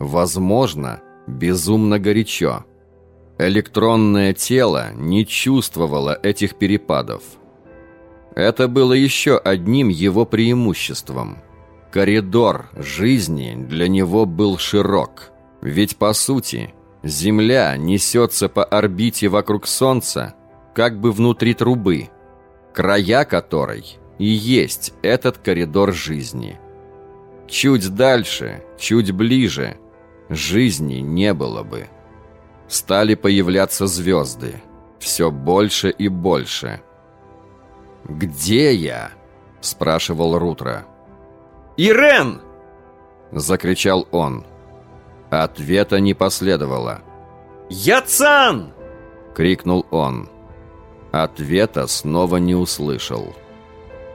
Возможно, безумно горячо. Электронное тело не чувствовало этих перепадов. Это было еще одним его преимуществом. Коридор жизни для него был широк. Ведь, по сути, Земля несется по орбите вокруг Солнца, как бы внутри трубы, края которой и есть этот коридор жизни. Чуть дальше, чуть ближе, жизни не было бы. Стали появляться звезды, все больше и больше. «Где я?» – спрашивал Рутро. «Ирен!» – закричал он. Ответа не последовало. «Яцан!» — крикнул он. Ответа снова не услышал.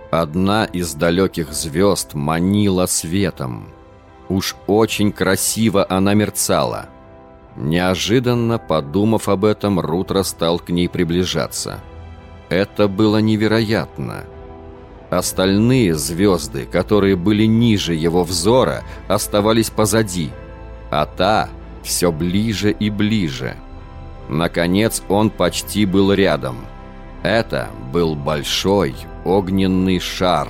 Одна из далеких звезд манила светом. Уж очень красиво она мерцала. Неожиданно, подумав об этом, Рутро стал к ней приближаться. Это было невероятно. Остальные звезды, которые были ниже его взора, оставались позади — а та все ближе и ближе. Наконец он почти был рядом. Это был большой огненный шар.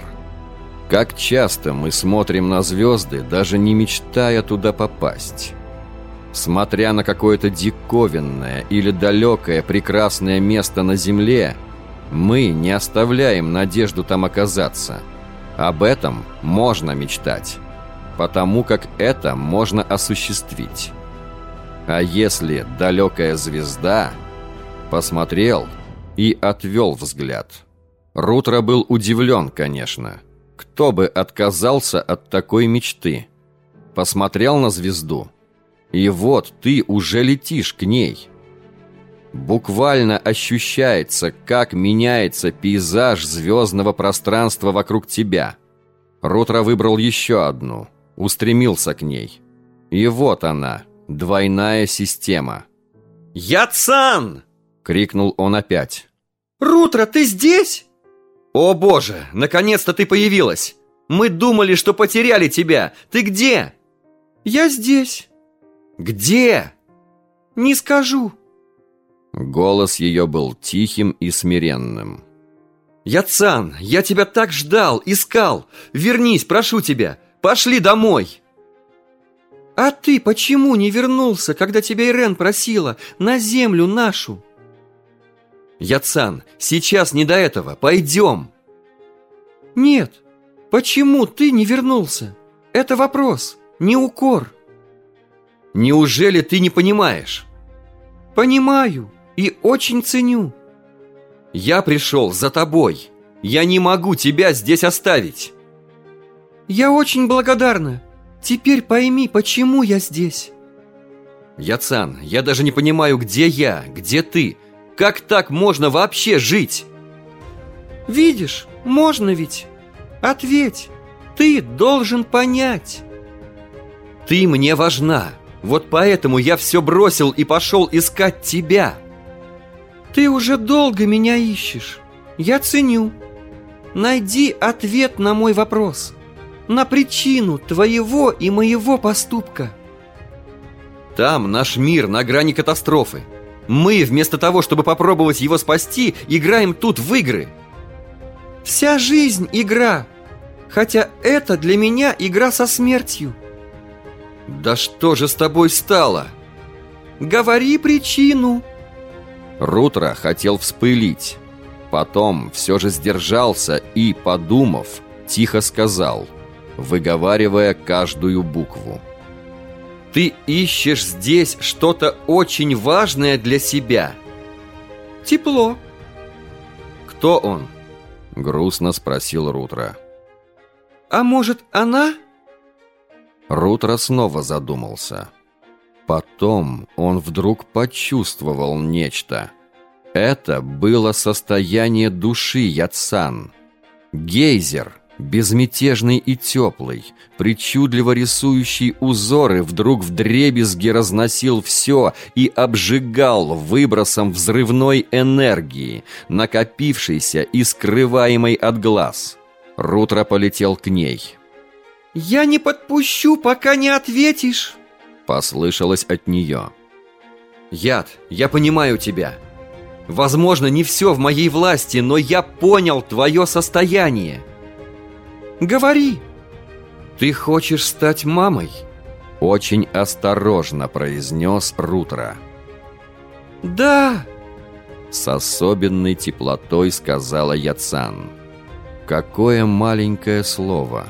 Как часто мы смотрим на звезды, даже не мечтая туда попасть. Смотря на какое-то диковинное или далекое прекрасное место на Земле, мы не оставляем надежду там оказаться. Об этом можно мечтать потому как это можно осуществить. А если далекая звезда посмотрел и отвел взгляд. Рутро был удивлен, конечно. Кто бы отказался от такой мечты? Посмотрел на звезду, и вот ты уже летишь к ней. Буквально ощущается, как меняется пейзаж звездного пространства вокруг тебя. Рутро выбрал еще одну – устремился к ней. И вот она, двойная система. «Яцан!» — крикнул он опять. «Рутро, ты здесь?» «О боже, наконец-то ты появилась! Мы думали, что потеряли тебя! Ты где?» «Я здесь». «Где?» «Не скажу». Голос ее был тихим и смиренным. «Яцан, я тебя так ждал, искал! Вернись, прошу тебя! Пошли домой!» «А ты почему не вернулся, когда тебя Ирен просила, на землю нашу?» «Яцан, сейчас не до этого, пойдем!» «Нет, почему ты не вернулся? Это вопрос, не укор!» «Неужели ты не понимаешь?» «Понимаю и очень ценю!» «Я пришел за тобой! Я не могу тебя здесь оставить!» «Я очень благодарна!» Теперь пойми, почему я здесь. Яцан, я даже не понимаю, где я, где ты. Как так можно вообще жить? Видишь, можно ведь. Ответь, ты должен понять. Ты мне важна. Вот поэтому я все бросил и пошел искать тебя. Ты уже долго меня ищешь. Я ценю. Найди ответ на мой вопрос на причину твоего и моего поступка. Там наш мир на грани катастрофы. Мы, вместо того, чтобы попробовать его спасти, играем тут в игры. Вся жизнь – игра. Хотя это для меня игра со смертью. Да что же с тобой стало? Говори причину. Рутро хотел вспылить. Потом все же сдержался и, подумав, тихо сказал – выговаривая каждую букву. «Ты ищешь здесь что-то очень важное для себя!» «Тепло!» «Кто он?» — грустно спросил Рутро. «А может, она?» Рутро снова задумался. Потом он вдруг почувствовал нечто. Это было состояние души Яцан. Гейзер — безмятежный и теплый, причудливо рисующий узоры, вдруг вдребезги разносил все и обжигал выбросом взрывной энергии, накопившейся и скрываемой от глаз. Рутро полетел к ней. «Я не подпущу, пока не ответишь!» Послышалось от нее. «Яд, я понимаю тебя!» Возможно, не все в моей власти, но я понял твое состояние. Говори!» «Ты хочешь стать мамой?» Очень осторожно произнес Рутро. «Да!» С особенной теплотой сказала Яцан. Какое маленькое слово,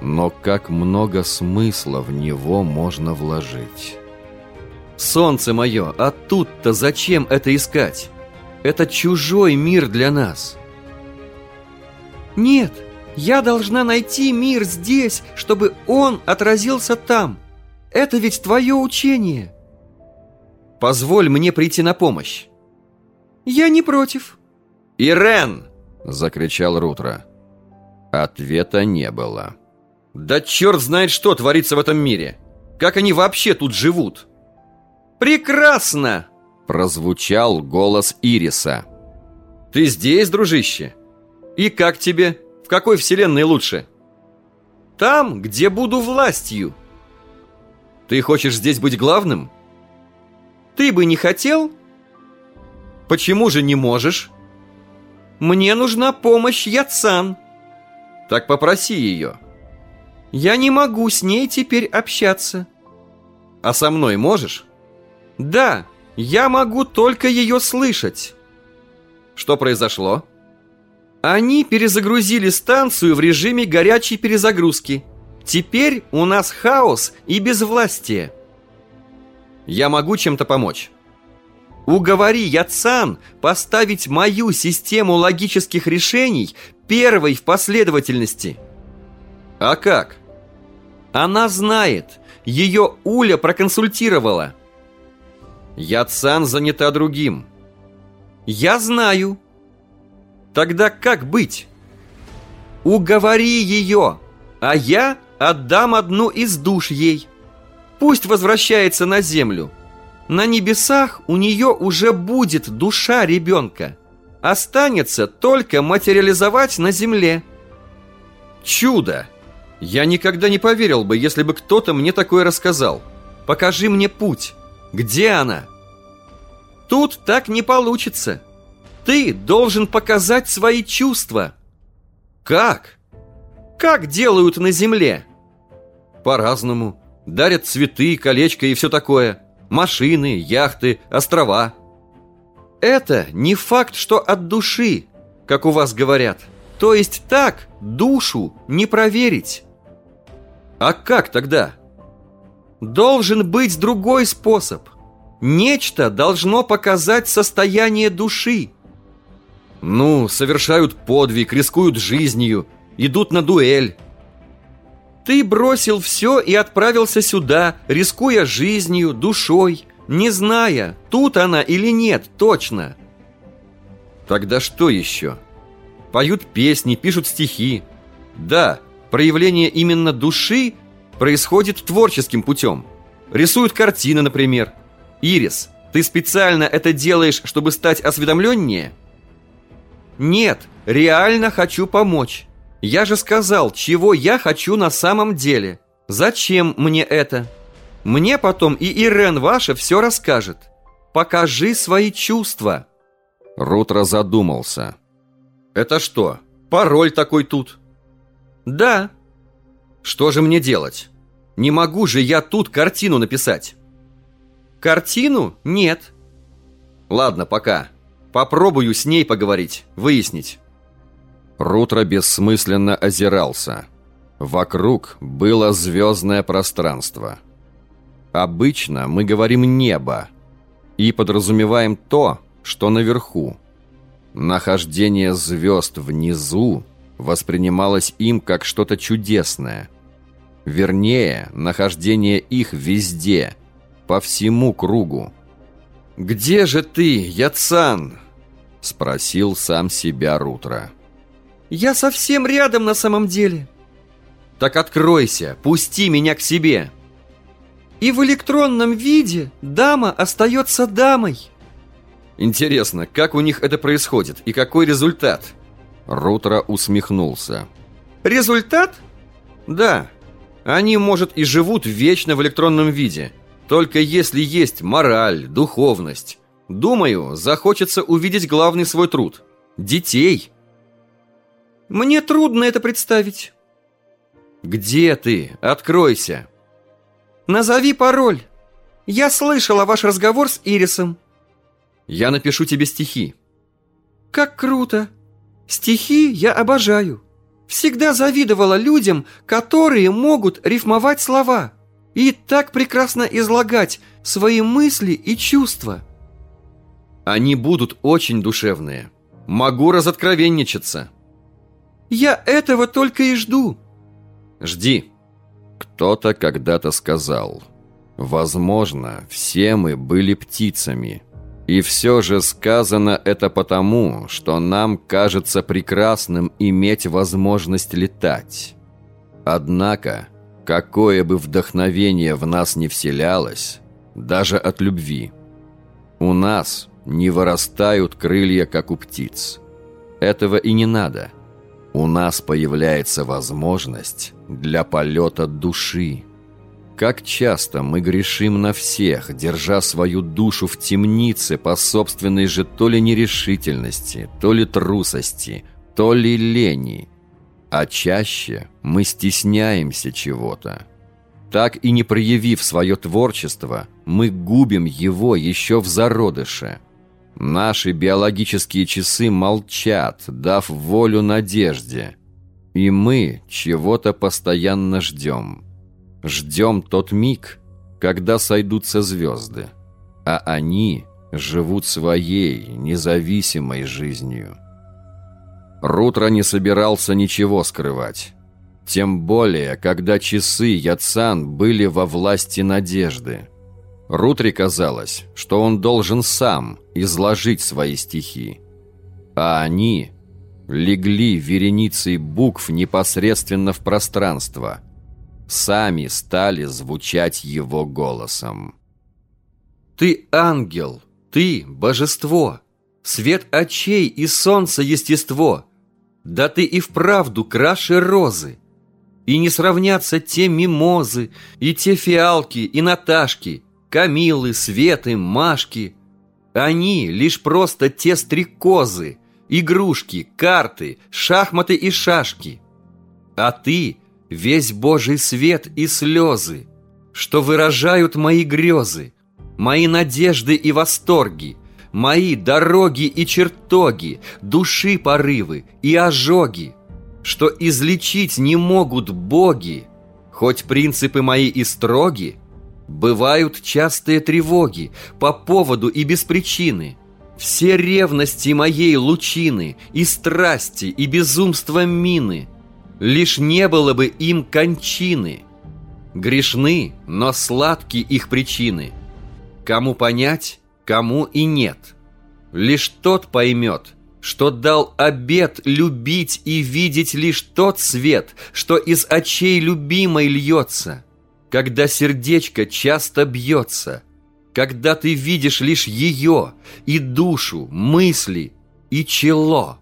но как много смысла в него можно вложить. «Солнце мое, а тут-то зачем это искать? Это чужой мир для нас!» «Нет, я должна найти мир здесь, чтобы он отразился там. Это ведь твое учение. Позволь мне прийти на помощь. Я не против. Ирен! Закричал Рутро. Ответа не было. Да черт знает, что творится в этом мире. Как они вообще тут живут? Прекрасно! Прозвучал голос Ириса. Ты здесь, дружище? И как тебе? В какой вселенной лучше? Там, где буду властью. Ты хочешь здесь быть главным? Ты бы не хотел? Почему же не можешь? Мне нужна помощь Яцан. Так попроси ее. Я не могу с ней теперь общаться. А со мной можешь? Да, я могу только ее слышать. Что произошло? Они перезагрузили станцию в режиме горячей перезагрузки. Теперь у нас хаос и безвластие. Я могу чем-то помочь. Уговори Яцан поставить мою систему логических решений первой в последовательности. А как? Она знает. Ее Уля проконсультировала. Яцан занята другим. Я знаю. Тогда как быть? Уговори ее, а я отдам одну из душ ей. Пусть возвращается на землю. На небесах у нее уже будет душа ребенка. Останется только материализовать на земле. Чудо! Я никогда не поверил бы, если бы кто-то мне такое рассказал. Покажи мне путь. Где она? Тут так не получится. Ты должен показать свои чувства. Как? Как делают на земле? По-разному. Дарят цветы, колечко и все такое. Машины, яхты, острова. Это не факт, что от души, как у вас говорят. То есть так душу не проверить. А как тогда? Должен быть другой способ. Нечто должно показать состояние души. Ну, совершают подвиг, рискуют жизнью, идут на дуэль. Ты бросил все и отправился сюда, рискуя жизнью, душой, не зная, тут она или нет точно. Тогда что еще? Поют песни, пишут стихи. Да, проявление именно души происходит творческим путем. Рисуют картины, например. Ирис, ты специально это делаешь, чтобы стать осведомленнее? Нет, реально хочу помочь. Я же сказал, чего я хочу на самом деле. Зачем мне это? Мне потом и Ирен ваша все расскажет. Покажи свои чувства. Рутро задумался. Это что, пароль такой тут? Да. Что же мне делать? Не могу же я тут картину написать. Картину? Нет. Ладно, пока. Попробую с ней поговорить, выяснить. Рутро бессмысленно озирался. Вокруг было звездное пространство. Обычно мы говорим «небо» и подразумеваем то, что наверху. Нахождение звезд внизу воспринималось им как что-то чудесное. Вернее, нахождение их везде, по всему кругу. «Где же ты, Яцан?» — спросил сам себя Рутро. Я совсем рядом на самом деле. Так откройся, пусти меня к себе. И в электронном виде дама остается дамой. Интересно, как у них это происходит и какой результат? Рутро усмехнулся. Результат? Да. Они, может, и живут вечно в электронном виде. Только если есть мораль, духовность. Думаю, захочется увидеть главный свой труд. Детей. Мне трудно это представить. Где ты? Откройся. Назови пароль. Я слышала ваш разговор с Ирисом. Я напишу тебе стихи. Как круто. Стихи я обожаю. Всегда завидовала людям, которые могут рифмовать слова и так прекрасно излагать свои мысли и чувства. Они будут очень душевные. Могу разоткровенничаться. Я этого только и жду. Жди. Кто-то когда-то сказал, возможно, все мы были птицами. И все же сказано это потому, что нам кажется прекрасным иметь возможность летать. Однако, какое бы вдохновение в нас не вселялось, даже от любви, у нас не вырастают крылья, как у птиц. Этого и не надо – у нас появляется возможность для полета души. Как часто мы грешим на всех, держа свою душу в темнице по собственной же то ли нерешительности, то ли трусости, то ли лени. А чаще мы стесняемся чего-то. Так и не проявив свое творчество, мы губим его еще в зародыше – Наши биологические часы молчат, дав волю надежде. И мы чего-то постоянно ждем. Ждем тот миг, когда сойдутся звезды. А они живут своей, независимой жизнью. Рутро не собирался ничего скрывать. Тем более, когда часы Яцан были во власти надежды – Рутри казалось, что он должен сам изложить свои стихи. А они легли вереницей букв непосредственно в пространство. Сами стали звучать его голосом. «Ты ангел, ты божество, свет очей и солнце естество. Да ты и вправду краше розы. И не сравнятся те мимозы, и те фиалки, и Наташки, Камилы, Светы, Машки. Они лишь просто те стрекозы, игрушки, карты, шахматы и шашки. А ты — весь Божий свет и слезы, что выражают мои грезы, мои надежды и восторги, мои дороги и чертоги, души порывы и ожоги, что излечить не могут боги, хоть принципы мои и строги, бывают частые тревоги по поводу и без причины. Все ревности моей лучины и страсти и безумства мины, лишь не было бы им кончины. Грешны, но сладки их причины. Кому понять, кому и нет. Лишь тот поймет, что дал обет любить и видеть лишь тот свет, что из очей любимой льется, когда сердечко часто бьется, когда ты видишь лишь ее и душу, мысли и чело.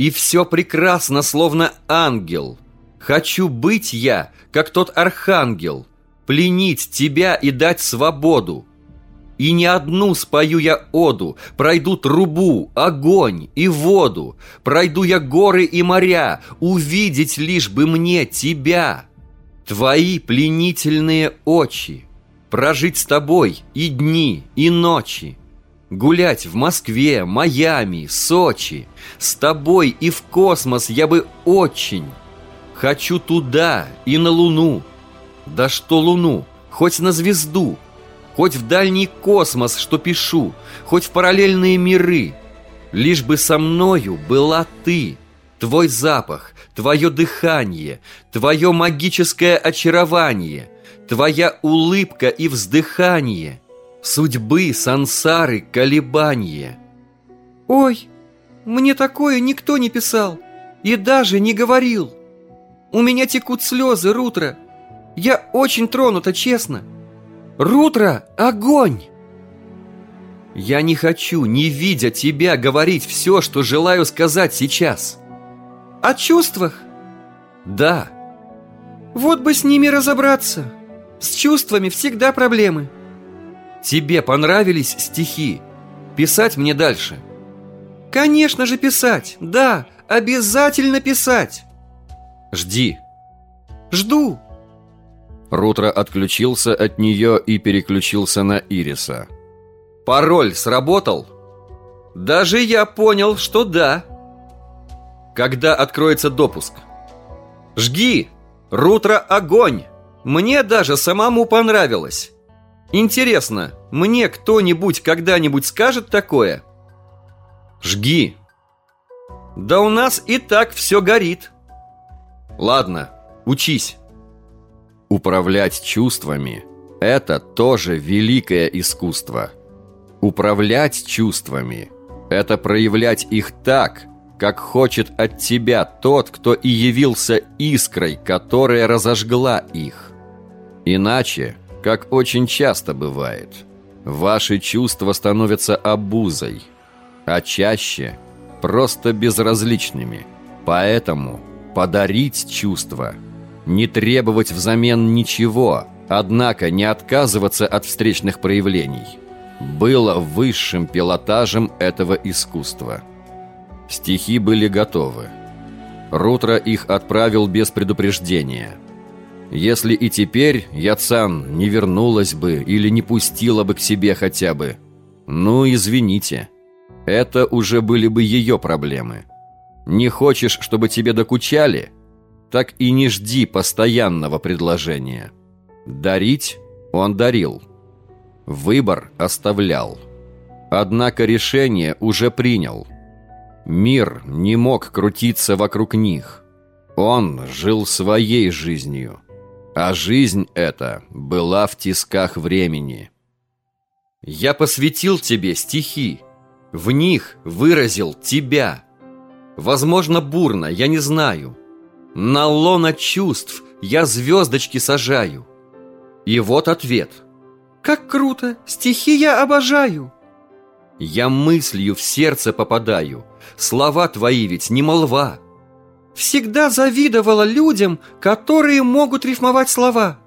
И все прекрасно, словно ангел. Хочу быть я, как тот архангел, пленить тебя и дать свободу. И не одну спою я оду, пройду трубу, огонь и воду, пройду я горы и моря, увидеть лишь бы мне тебя. Твои пленительные очи, прожить с тобой и дни, и ночи, гулять в Москве, Майами, Сочи, с тобой и в космос я бы очень. Хочу туда и на Луну. Да что Луну, хоть на звезду — хоть в дальний космос, что пишу, хоть в параллельные миры. Лишь бы со мною была ты, твой запах, твое дыхание, твое магическое очарование, твоя улыбка и вздыхание, судьбы, сансары, колебания. Ой, мне такое никто не писал и даже не говорил. У меня текут слезы, Рутро. Я очень тронута, честно. Рутро, огонь! Я не хочу, не видя тебя, говорить все, что желаю сказать сейчас. О чувствах? Да. Вот бы с ними разобраться. С чувствами всегда проблемы. Тебе понравились стихи? Писать мне дальше? Конечно же писать, да, обязательно писать. Жди. Жду. Рутро отключился от нее и переключился на Ириса. «Пароль сработал?» «Даже я понял, что да». «Когда откроется допуск?» «Жги! Рутро огонь! Мне даже самому понравилось!» «Интересно, мне кто-нибудь когда-нибудь скажет такое?» «Жги!» «Да у нас и так все горит!» «Ладно, учись!» Управлять чувствами – это тоже великое искусство. Управлять чувствами – это проявлять их так, как хочет от тебя тот, кто и явился искрой, которая разожгла их. Иначе, как очень часто бывает, ваши чувства становятся обузой, а чаще – просто безразличными. Поэтому подарить чувства – не требовать взамен ничего, однако не отказываться от встречных проявлений, было высшим пилотажем этого искусства. Стихи были готовы. Рутро их отправил без предупреждения. Если и теперь Яцан не вернулась бы или не пустила бы к себе хотя бы, ну, извините, это уже были бы ее проблемы. Не хочешь, чтобы тебе докучали – так и не жди постоянного предложения. Дарить он дарил. Выбор оставлял. Однако решение уже принял. Мир не мог крутиться вокруг них. Он жил своей жизнью. А жизнь эта была в тисках времени. «Я посвятил тебе стихи. В них выразил тебя. Возможно, бурно, я не знаю. На лона чувств я звездочки сажаю. И вот ответ. Как круто! Стихи я обожаю! Я мыслью в сердце попадаю. Слова твои ведь не молва. Всегда завидовала людям, которые могут рифмовать слова.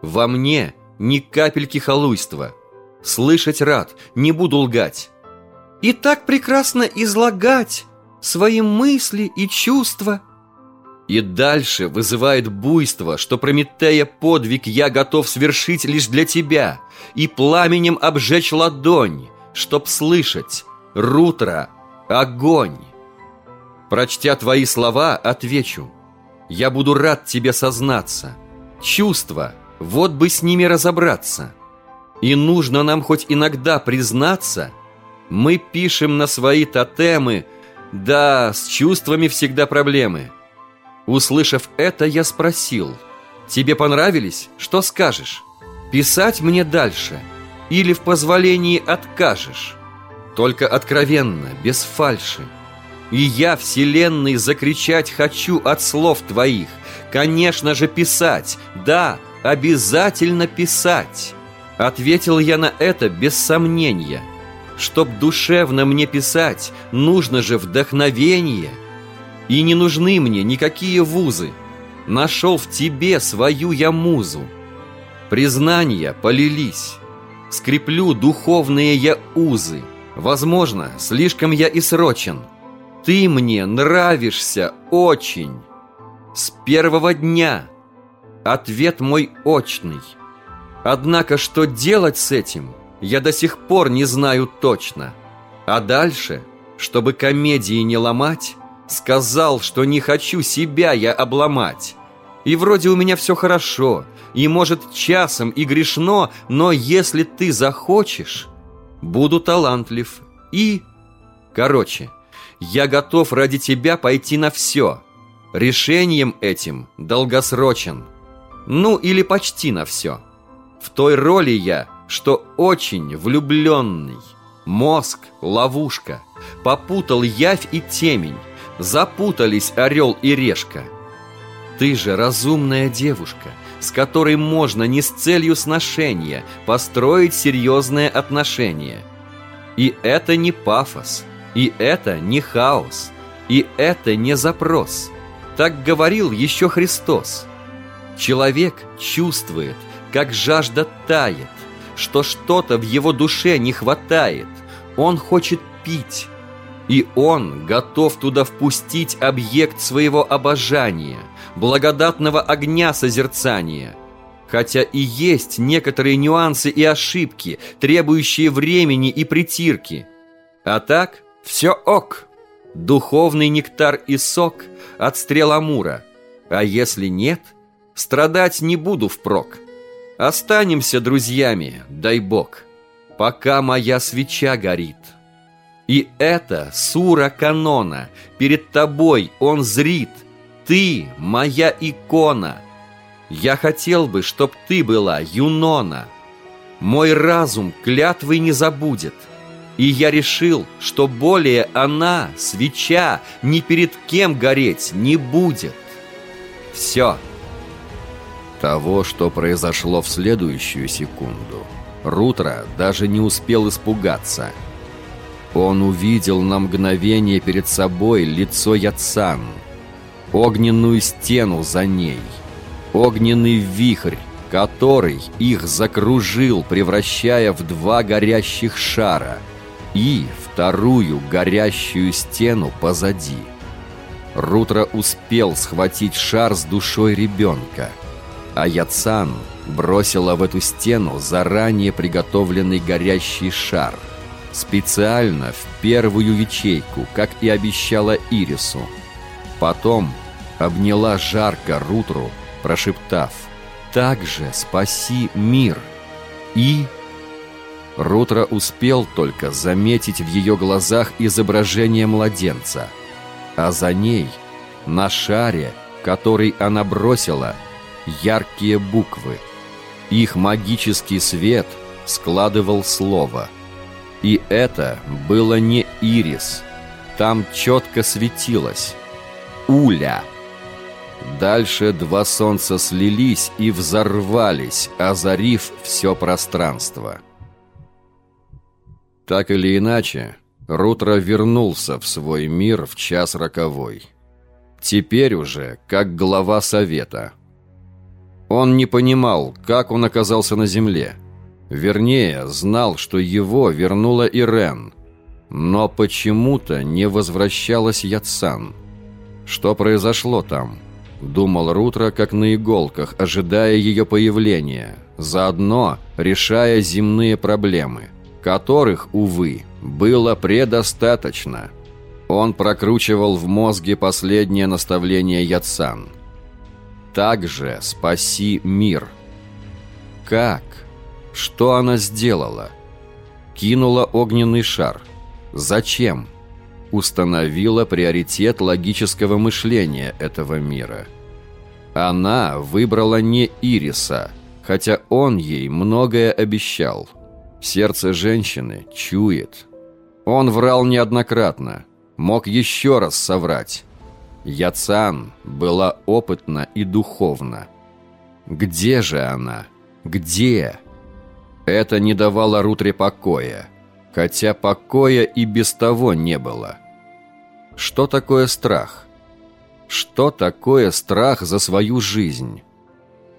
Во мне ни капельки халуйства. Слышать рад, не буду лгать. И так прекрасно излагать свои мысли и чувства. И дальше вызывает буйство, что Прометея подвиг я готов свершить лишь для тебя и пламенем обжечь ладонь, чтоб слышать «Рутро, огонь!» Прочтя твои слова, отвечу Я буду рад тебе сознаться Чувства, вот бы с ними разобраться И нужно нам хоть иногда признаться Мы пишем на свои тотемы Да, с чувствами всегда проблемы Услышав это, я спросил Тебе понравились? Что скажешь? Писать мне дальше? Или в позволении откажешь? Только откровенно, без фальши и я, Вселенной, закричать хочу от слов твоих. Конечно же, писать. Да, обязательно писать. Ответил я на это без сомнения. Чтоб душевно мне писать, нужно же вдохновение. И не нужны мне никакие вузы. Нашел в тебе свою я музу. Признания полились. Скреплю духовные я узы. Возможно, слишком я и срочен – ты мне нравишься очень. С первого дня. Ответ мой очный. Однако, что делать с этим, я до сих пор не знаю точно. А дальше, чтобы комедии не ломать, сказал, что не хочу себя я обломать. И вроде у меня все хорошо, и может часом и грешно, но если ты захочешь, буду талантлив и... Короче, я готов ради тебя пойти на все. Решением этим долгосрочен. Ну или почти на все. В той роли я, что очень влюбленный. Мозг – ловушка. Попутал явь и темень. Запутались орел и решка. Ты же разумная девушка, с которой можно не с целью сношения построить серьезные отношения. И это не пафос – и это не хаос, и это не запрос. Так говорил еще Христос. Человек чувствует, как жажда тает, что что-то в его душе не хватает. Он хочет пить, и он готов туда впустить объект своего обожания, благодатного огня созерцания. Хотя и есть некоторые нюансы и ошибки, требующие времени и притирки. А так все ок. Духовный нектар и сок от стрел Амура. А если нет, страдать не буду впрок. Останемся друзьями, дай бог, пока моя свеча горит. И это сура канона, перед тобой он зрит. Ты моя икона. Я хотел бы, чтоб ты была Юнона. Мой разум клятвы не забудет — и я решил, что более она, свеча, ни перед кем гореть не будет. Все. Того, что произошло в следующую секунду, Рутро даже не успел испугаться. Он увидел на мгновение перед собой лицо Яцан, огненную стену за ней, огненный вихрь, который их закружил, превращая в два горящих шара — и вторую горящую стену позади. Рутро успел схватить шар с душой ребенка, а Яцан бросила в эту стену заранее приготовленный горящий шар, специально в первую ячейку, как и обещала Ирису. Потом обняла жарко Рутру, прошептав «Также спаси мир!» и Рутро успел только заметить в ее глазах изображение младенца, а за ней, на шаре, который она бросила, яркие буквы. Их магический свет складывал слово. И это было не ирис. Там четко светилось. Уля. Дальше два солнца слились и взорвались, озарив все пространство. Так или иначе, Рутро вернулся в свой мир в час роковой. Теперь уже как глава совета. Он не понимал, как он оказался на земле. Вернее, знал, что его вернула Ирен. Но почему-то не возвращалась Яцан. Что произошло там? Думал Рутро, как на иголках, ожидая ее появления, заодно решая земные проблемы, которых, увы, было предостаточно. Он прокручивал в мозге последнее наставление Яцан. «Также спаси мир». Как? Что она сделала? Кинула огненный шар. Зачем? Установила приоритет логического мышления этого мира. Она выбрала не Ириса, хотя он ей многое обещал. Сердце женщины чует. Он врал неоднократно, мог еще раз соврать. Яцан была опытна и духовна. Где же она? Где? Это не давало Рутре покоя, хотя покоя и без того не было. Что такое страх? Что такое страх за свою жизнь?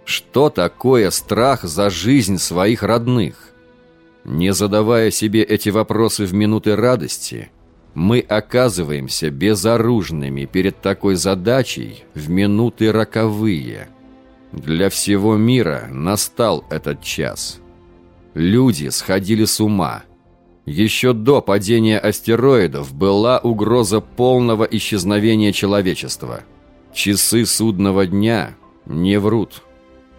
Что такое страх за жизнь своих родных? Не задавая себе эти вопросы в минуты радости, мы оказываемся безоружными перед такой задачей в минуты роковые. Для всего мира настал этот час – Люди сходили с ума. Еще до падения астероидов была угроза полного исчезновения человечества. Часы судного дня не врут.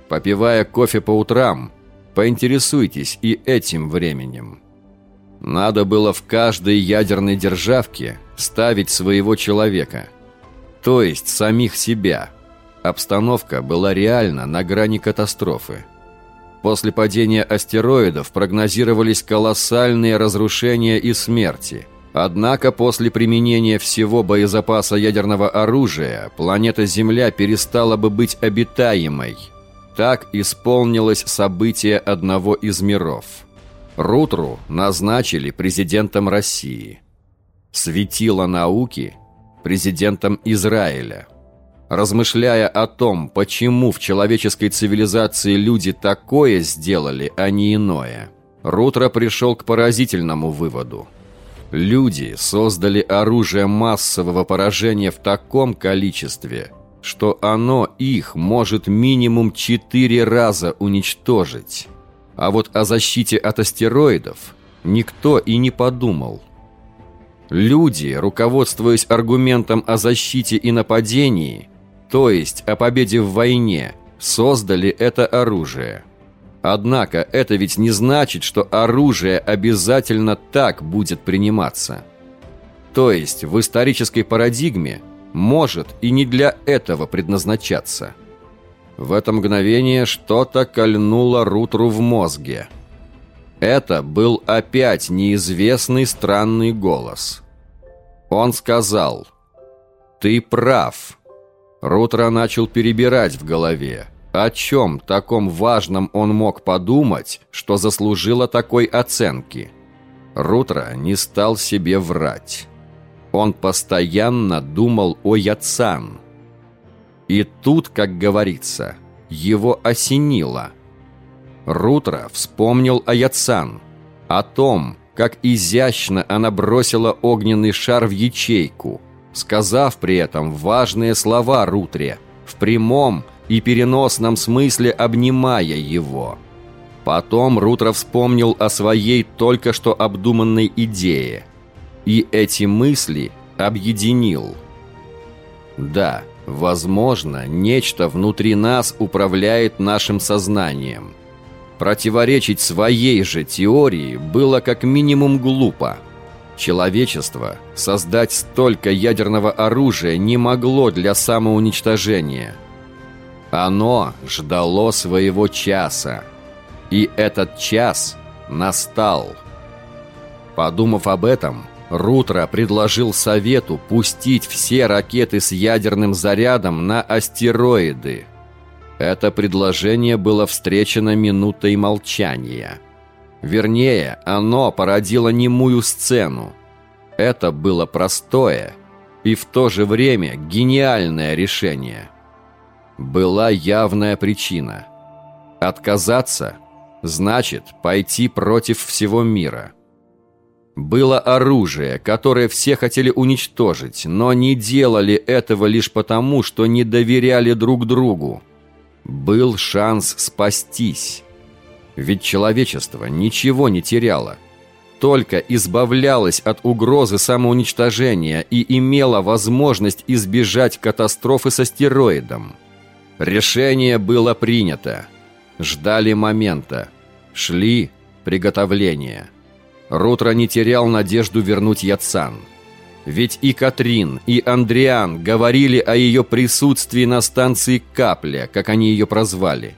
Попивая кофе по утрам, поинтересуйтесь и этим временем. Надо было в каждой ядерной державке ставить своего человека, то есть самих себя. Обстановка была реально на грани катастрофы. После падения астероидов прогнозировались колоссальные разрушения и смерти. Однако после применения всего боезапаса ядерного оружия планета Земля перестала бы быть обитаемой. Так исполнилось событие одного из миров. Рутру назначили президентом России. Светило науки – президентом Израиля – Размышляя о том, почему в человеческой цивилизации люди такое сделали, а не иное, Рутро пришел к поразительному выводу. Люди создали оружие массового поражения в таком количестве, что оно их может минимум четыре раза уничтожить. А вот о защите от астероидов никто и не подумал. Люди, руководствуясь аргументом о защите и нападении, то есть о победе в войне, создали это оружие. Однако это ведь не значит, что оружие обязательно так будет приниматься. То есть в исторической парадигме может и не для этого предназначаться. В это мгновение что-то кольнуло Рутру в мозге. Это был опять неизвестный странный голос. Он сказал «Ты прав». Рутро начал перебирать в голове. О чем таком важном он мог подумать, что заслужило такой оценки? Рутро не стал себе врать. Он постоянно думал о Яцан. И тут, как говорится, его осенило. Рутро вспомнил о Яцан, о том, как изящно она бросила огненный шар в ячейку – сказав при этом важные слова Рутре, в прямом и переносном смысле обнимая его. Потом Рутро вспомнил о своей только что обдуманной идее, и эти мысли объединил. Да, возможно, нечто внутри нас управляет нашим сознанием. Противоречить своей же теории было как минимум глупо – Человечество создать столько ядерного оружия не могло для самоуничтожения. Оно ждало своего часа. И этот час настал. Подумав об этом, Рутро предложил Совету пустить все ракеты с ядерным зарядом на астероиды. Это предложение было встречено минутой молчания – Вернее, оно породило немую сцену. Это было простое и в то же время гениальное решение. Была явная причина. Отказаться Значит, пойти против всего мира. Было оружие, которое все хотели уничтожить, но не делали этого лишь потому, что не доверяли друг другу. Был шанс спастись. Ведь человечество ничего не теряло. Только избавлялось от угрозы самоуничтожения и имело возможность избежать катастрофы с астероидом. Решение было принято. Ждали момента. Шли приготовления. Рутро не терял надежду вернуть Яцан. Ведь и Катрин, и Андриан говорили о ее присутствии на станции Капля, как они ее прозвали.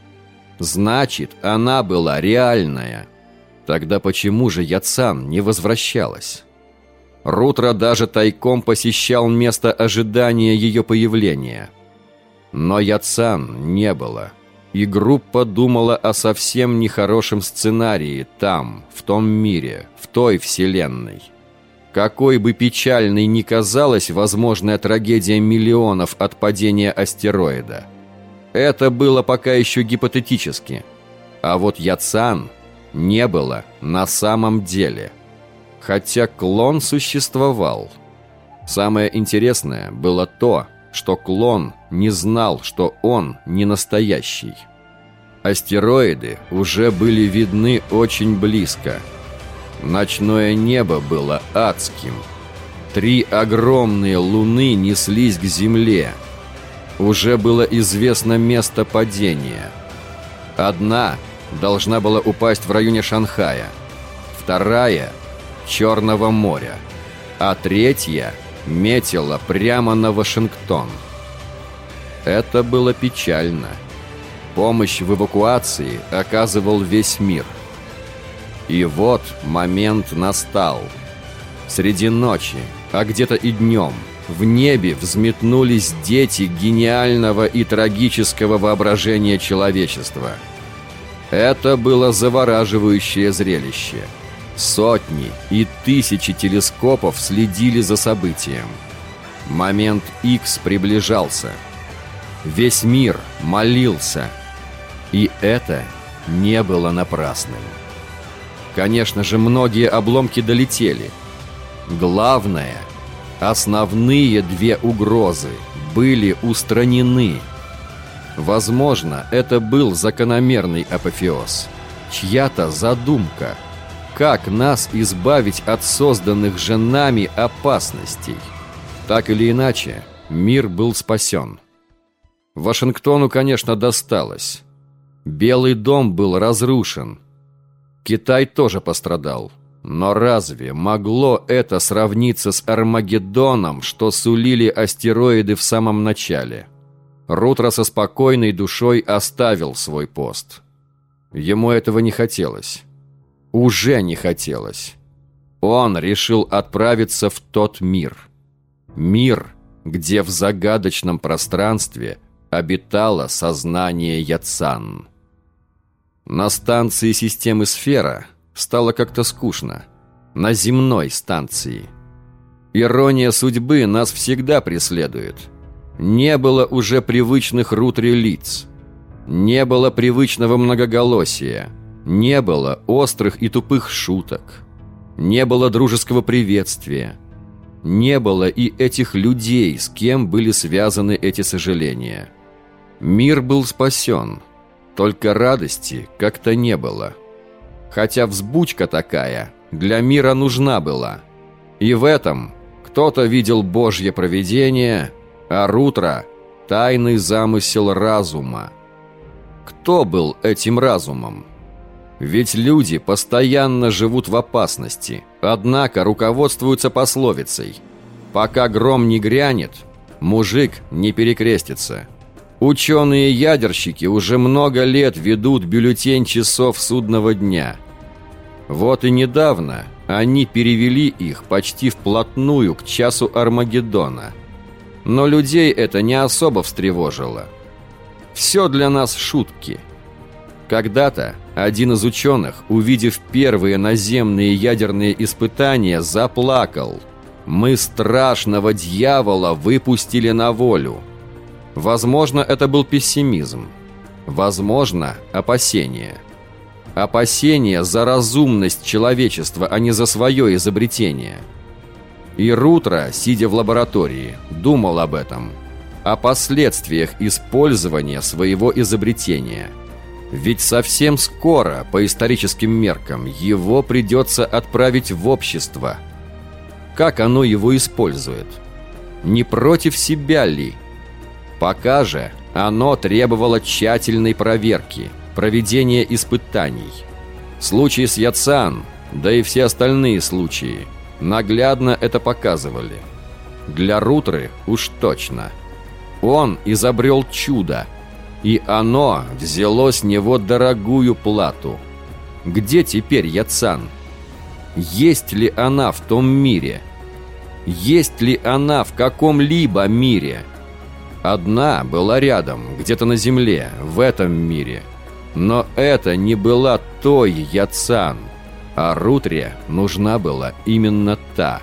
Значит, она была реальная. Тогда почему же Яцан не возвращалась? Рутро даже тайком посещал место ожидания ее появления. Но Яцан не было. И группа думала о совсем нехорошем сценарии там, в том мире, в той вселенной. Какой бы печальной ни казалась возможная трагедия миллионов от падения астероида, это было пока еще гипотетически. А вот Яцан не было на самом деле. Хотя клон существовал. Самое интересное было то, что клон не знал, что он не настоящий. Астероиды уже были видны очень близко. Ночное небо было адским. Три огромные луны неслись к Земле. Уже было известно место падения. Одна должна была упасть в районе Шанхая, вторая – Черного моря, а третья – метила прямо на Вашингтон. Это было печально. Помощь в эвакуации оказывал весь мир. И вот момент настал. Среди ночи, а где-то и днем, в небе взметнулись дети гениального и трагического воображения человечества. Это было завораживающее зрелище – Сотни и тысячи телескопов следили за событием. Момент X приближался. Весь мир молился. И это не было напрасным. Конечно же, многие обломки долетели. Главное, основные две угрозы были устранены. Возможно, это был закономерный апофеоз. Чья-то задумка – как нас избавить от созданных же нами опасностей. Так или иначе, мир был спасен. Вашингтону, конечно, досталось. Белый дом был разрушен. Китай тоже пострадал. Но разве могло это сравниться с Армагеддоном, что сулили астероиды в самом начале? Рутро со спокойной душой оставил свой пост. Ему этого не хотелось уже не хотелось. Он решил отправиться в тот мир. Мир, где в загадочном пространстве обитало сознание Яцан. На станции системы «Сфера» стало как-то скучно. На земной станции. Ирония судьбы нас всегда преследует. Не было уже привычных рутри лиц. Не было привычного многоголосия – не было острых и тупых шуток. Не было дружеского приветствия. Не было и этих людей, с кем были связаны эти сожаления. Мир был спасен. Только радости как-то не было. Хотя взбучка такая для мира нужна была. И в этом кто-то видел Божье провидение, а Рутро – тайный замысел разума. Кто был этим разумом? Ведь люди постоянно живут в опасности, однако руководствуются пословицей «Пока гром не грянет, мужик не перекрестится». Ученые-ядерщики уже много лет ведут бюллетень часов судного дня. Вот и недавно они перевели их почти вплотную к часу Армагеддона. Но людей это не особо встревожило. Все для нас шутки – когда-то один из ученых, увидев первые наземные ядерные испытания, заплакал. «Мы страшного дьявола выпустили на волю». Возможно, это был пессимизм. Возможно, опасение. опасения за разумность человечества, а не за свое изобретение. И Рутро, сидя в лаборатории, думал об этом, о последствиях использования своего изобретения. Ведь совсем скоро, по историческим меркам, его придется отправить в общество. Как оно его использует? Не против себя ли? Пока же оно требовало тщательной проверки, проведения испытаний. Случай с Яцан, да и все остальные случаи, наглядно это показывали. Для Рутры уж точно. Он изобрел чудо, и оно взяло с него дорогую плату. Где теперь Яцан? Есть ли она в том мире? Есть ли она в каком-либо мире? Одна была рядом, где-то на земле, в этом мире. Но это не была той Яцан, а Рутре нужна была именно та.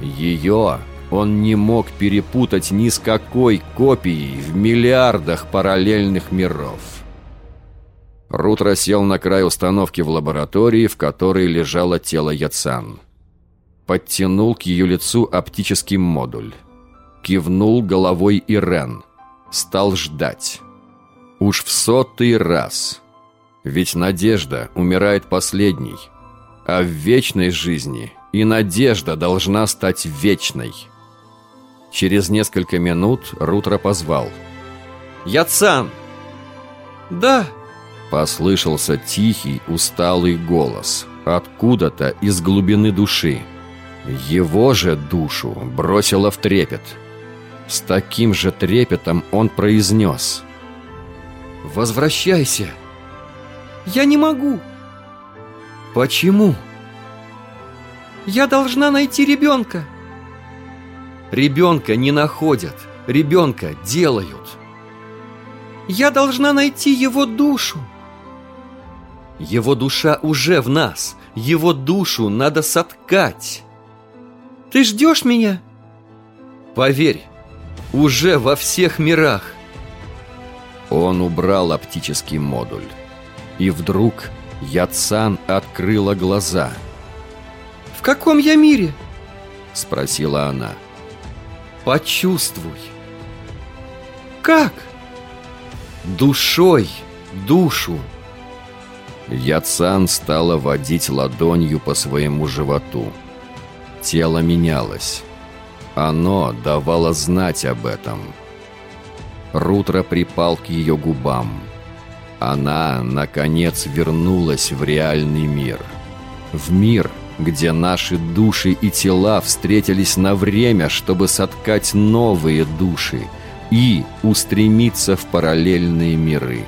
Ее он не мог перепутать ни с какой копией в миллиардах параллельных миров. Рутро сел на край установки в лаборатории, в которой лежало тело Яцан. Подтянул к ее лицу оптический модуль. Кивнул головой Ирен. Стал ждать. Уж в сотый раз. Ведь надежда умирает последней. А в вечной жизни и надежда должна стать вечной. Через несколько минут Рутро позвал. «Яцан!» «Да!» Послышался тихий, усталый голос. Откуда-то из глубины души. Его же душу бросило в трепет – с таким же трепетом он произнес «Возвращайся!» «Я не могу!» «Почему?» «Я должна найти ребенка!» «Ребенка не находят, ребенка делают!» «Я должна найти его душу!» «Его душа уже в нас, его душу надо соткать!» «Ты ждешь меня?» «Поверь, уже во всех мирах. Он убрал оптический модуль. И вдруг Яцан открыла глаза. «В каком я мире?» Спросила она. «Почувствуй». «Как?» «Душой, душу». Яцан стала водить ладонью по своему животу. Тело менялось. Оно давало знать об этом. Рутро припал к ее губам. Она, наконец, вернулась в реальный мир. В мир, где наши души и тела встретились на время, чтобы соткать новые души и устремиться в параллельные миры.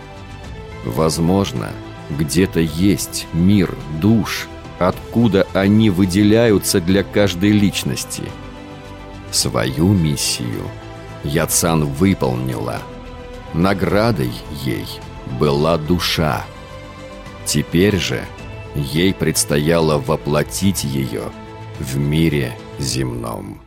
Возможно, где-то есть мир душ, откуда они выделяются для каждой личности – Свою миссию Яцан выполнила. Наградой ей была душа. Теперь же ей предстояло воплотить ее в мире земном.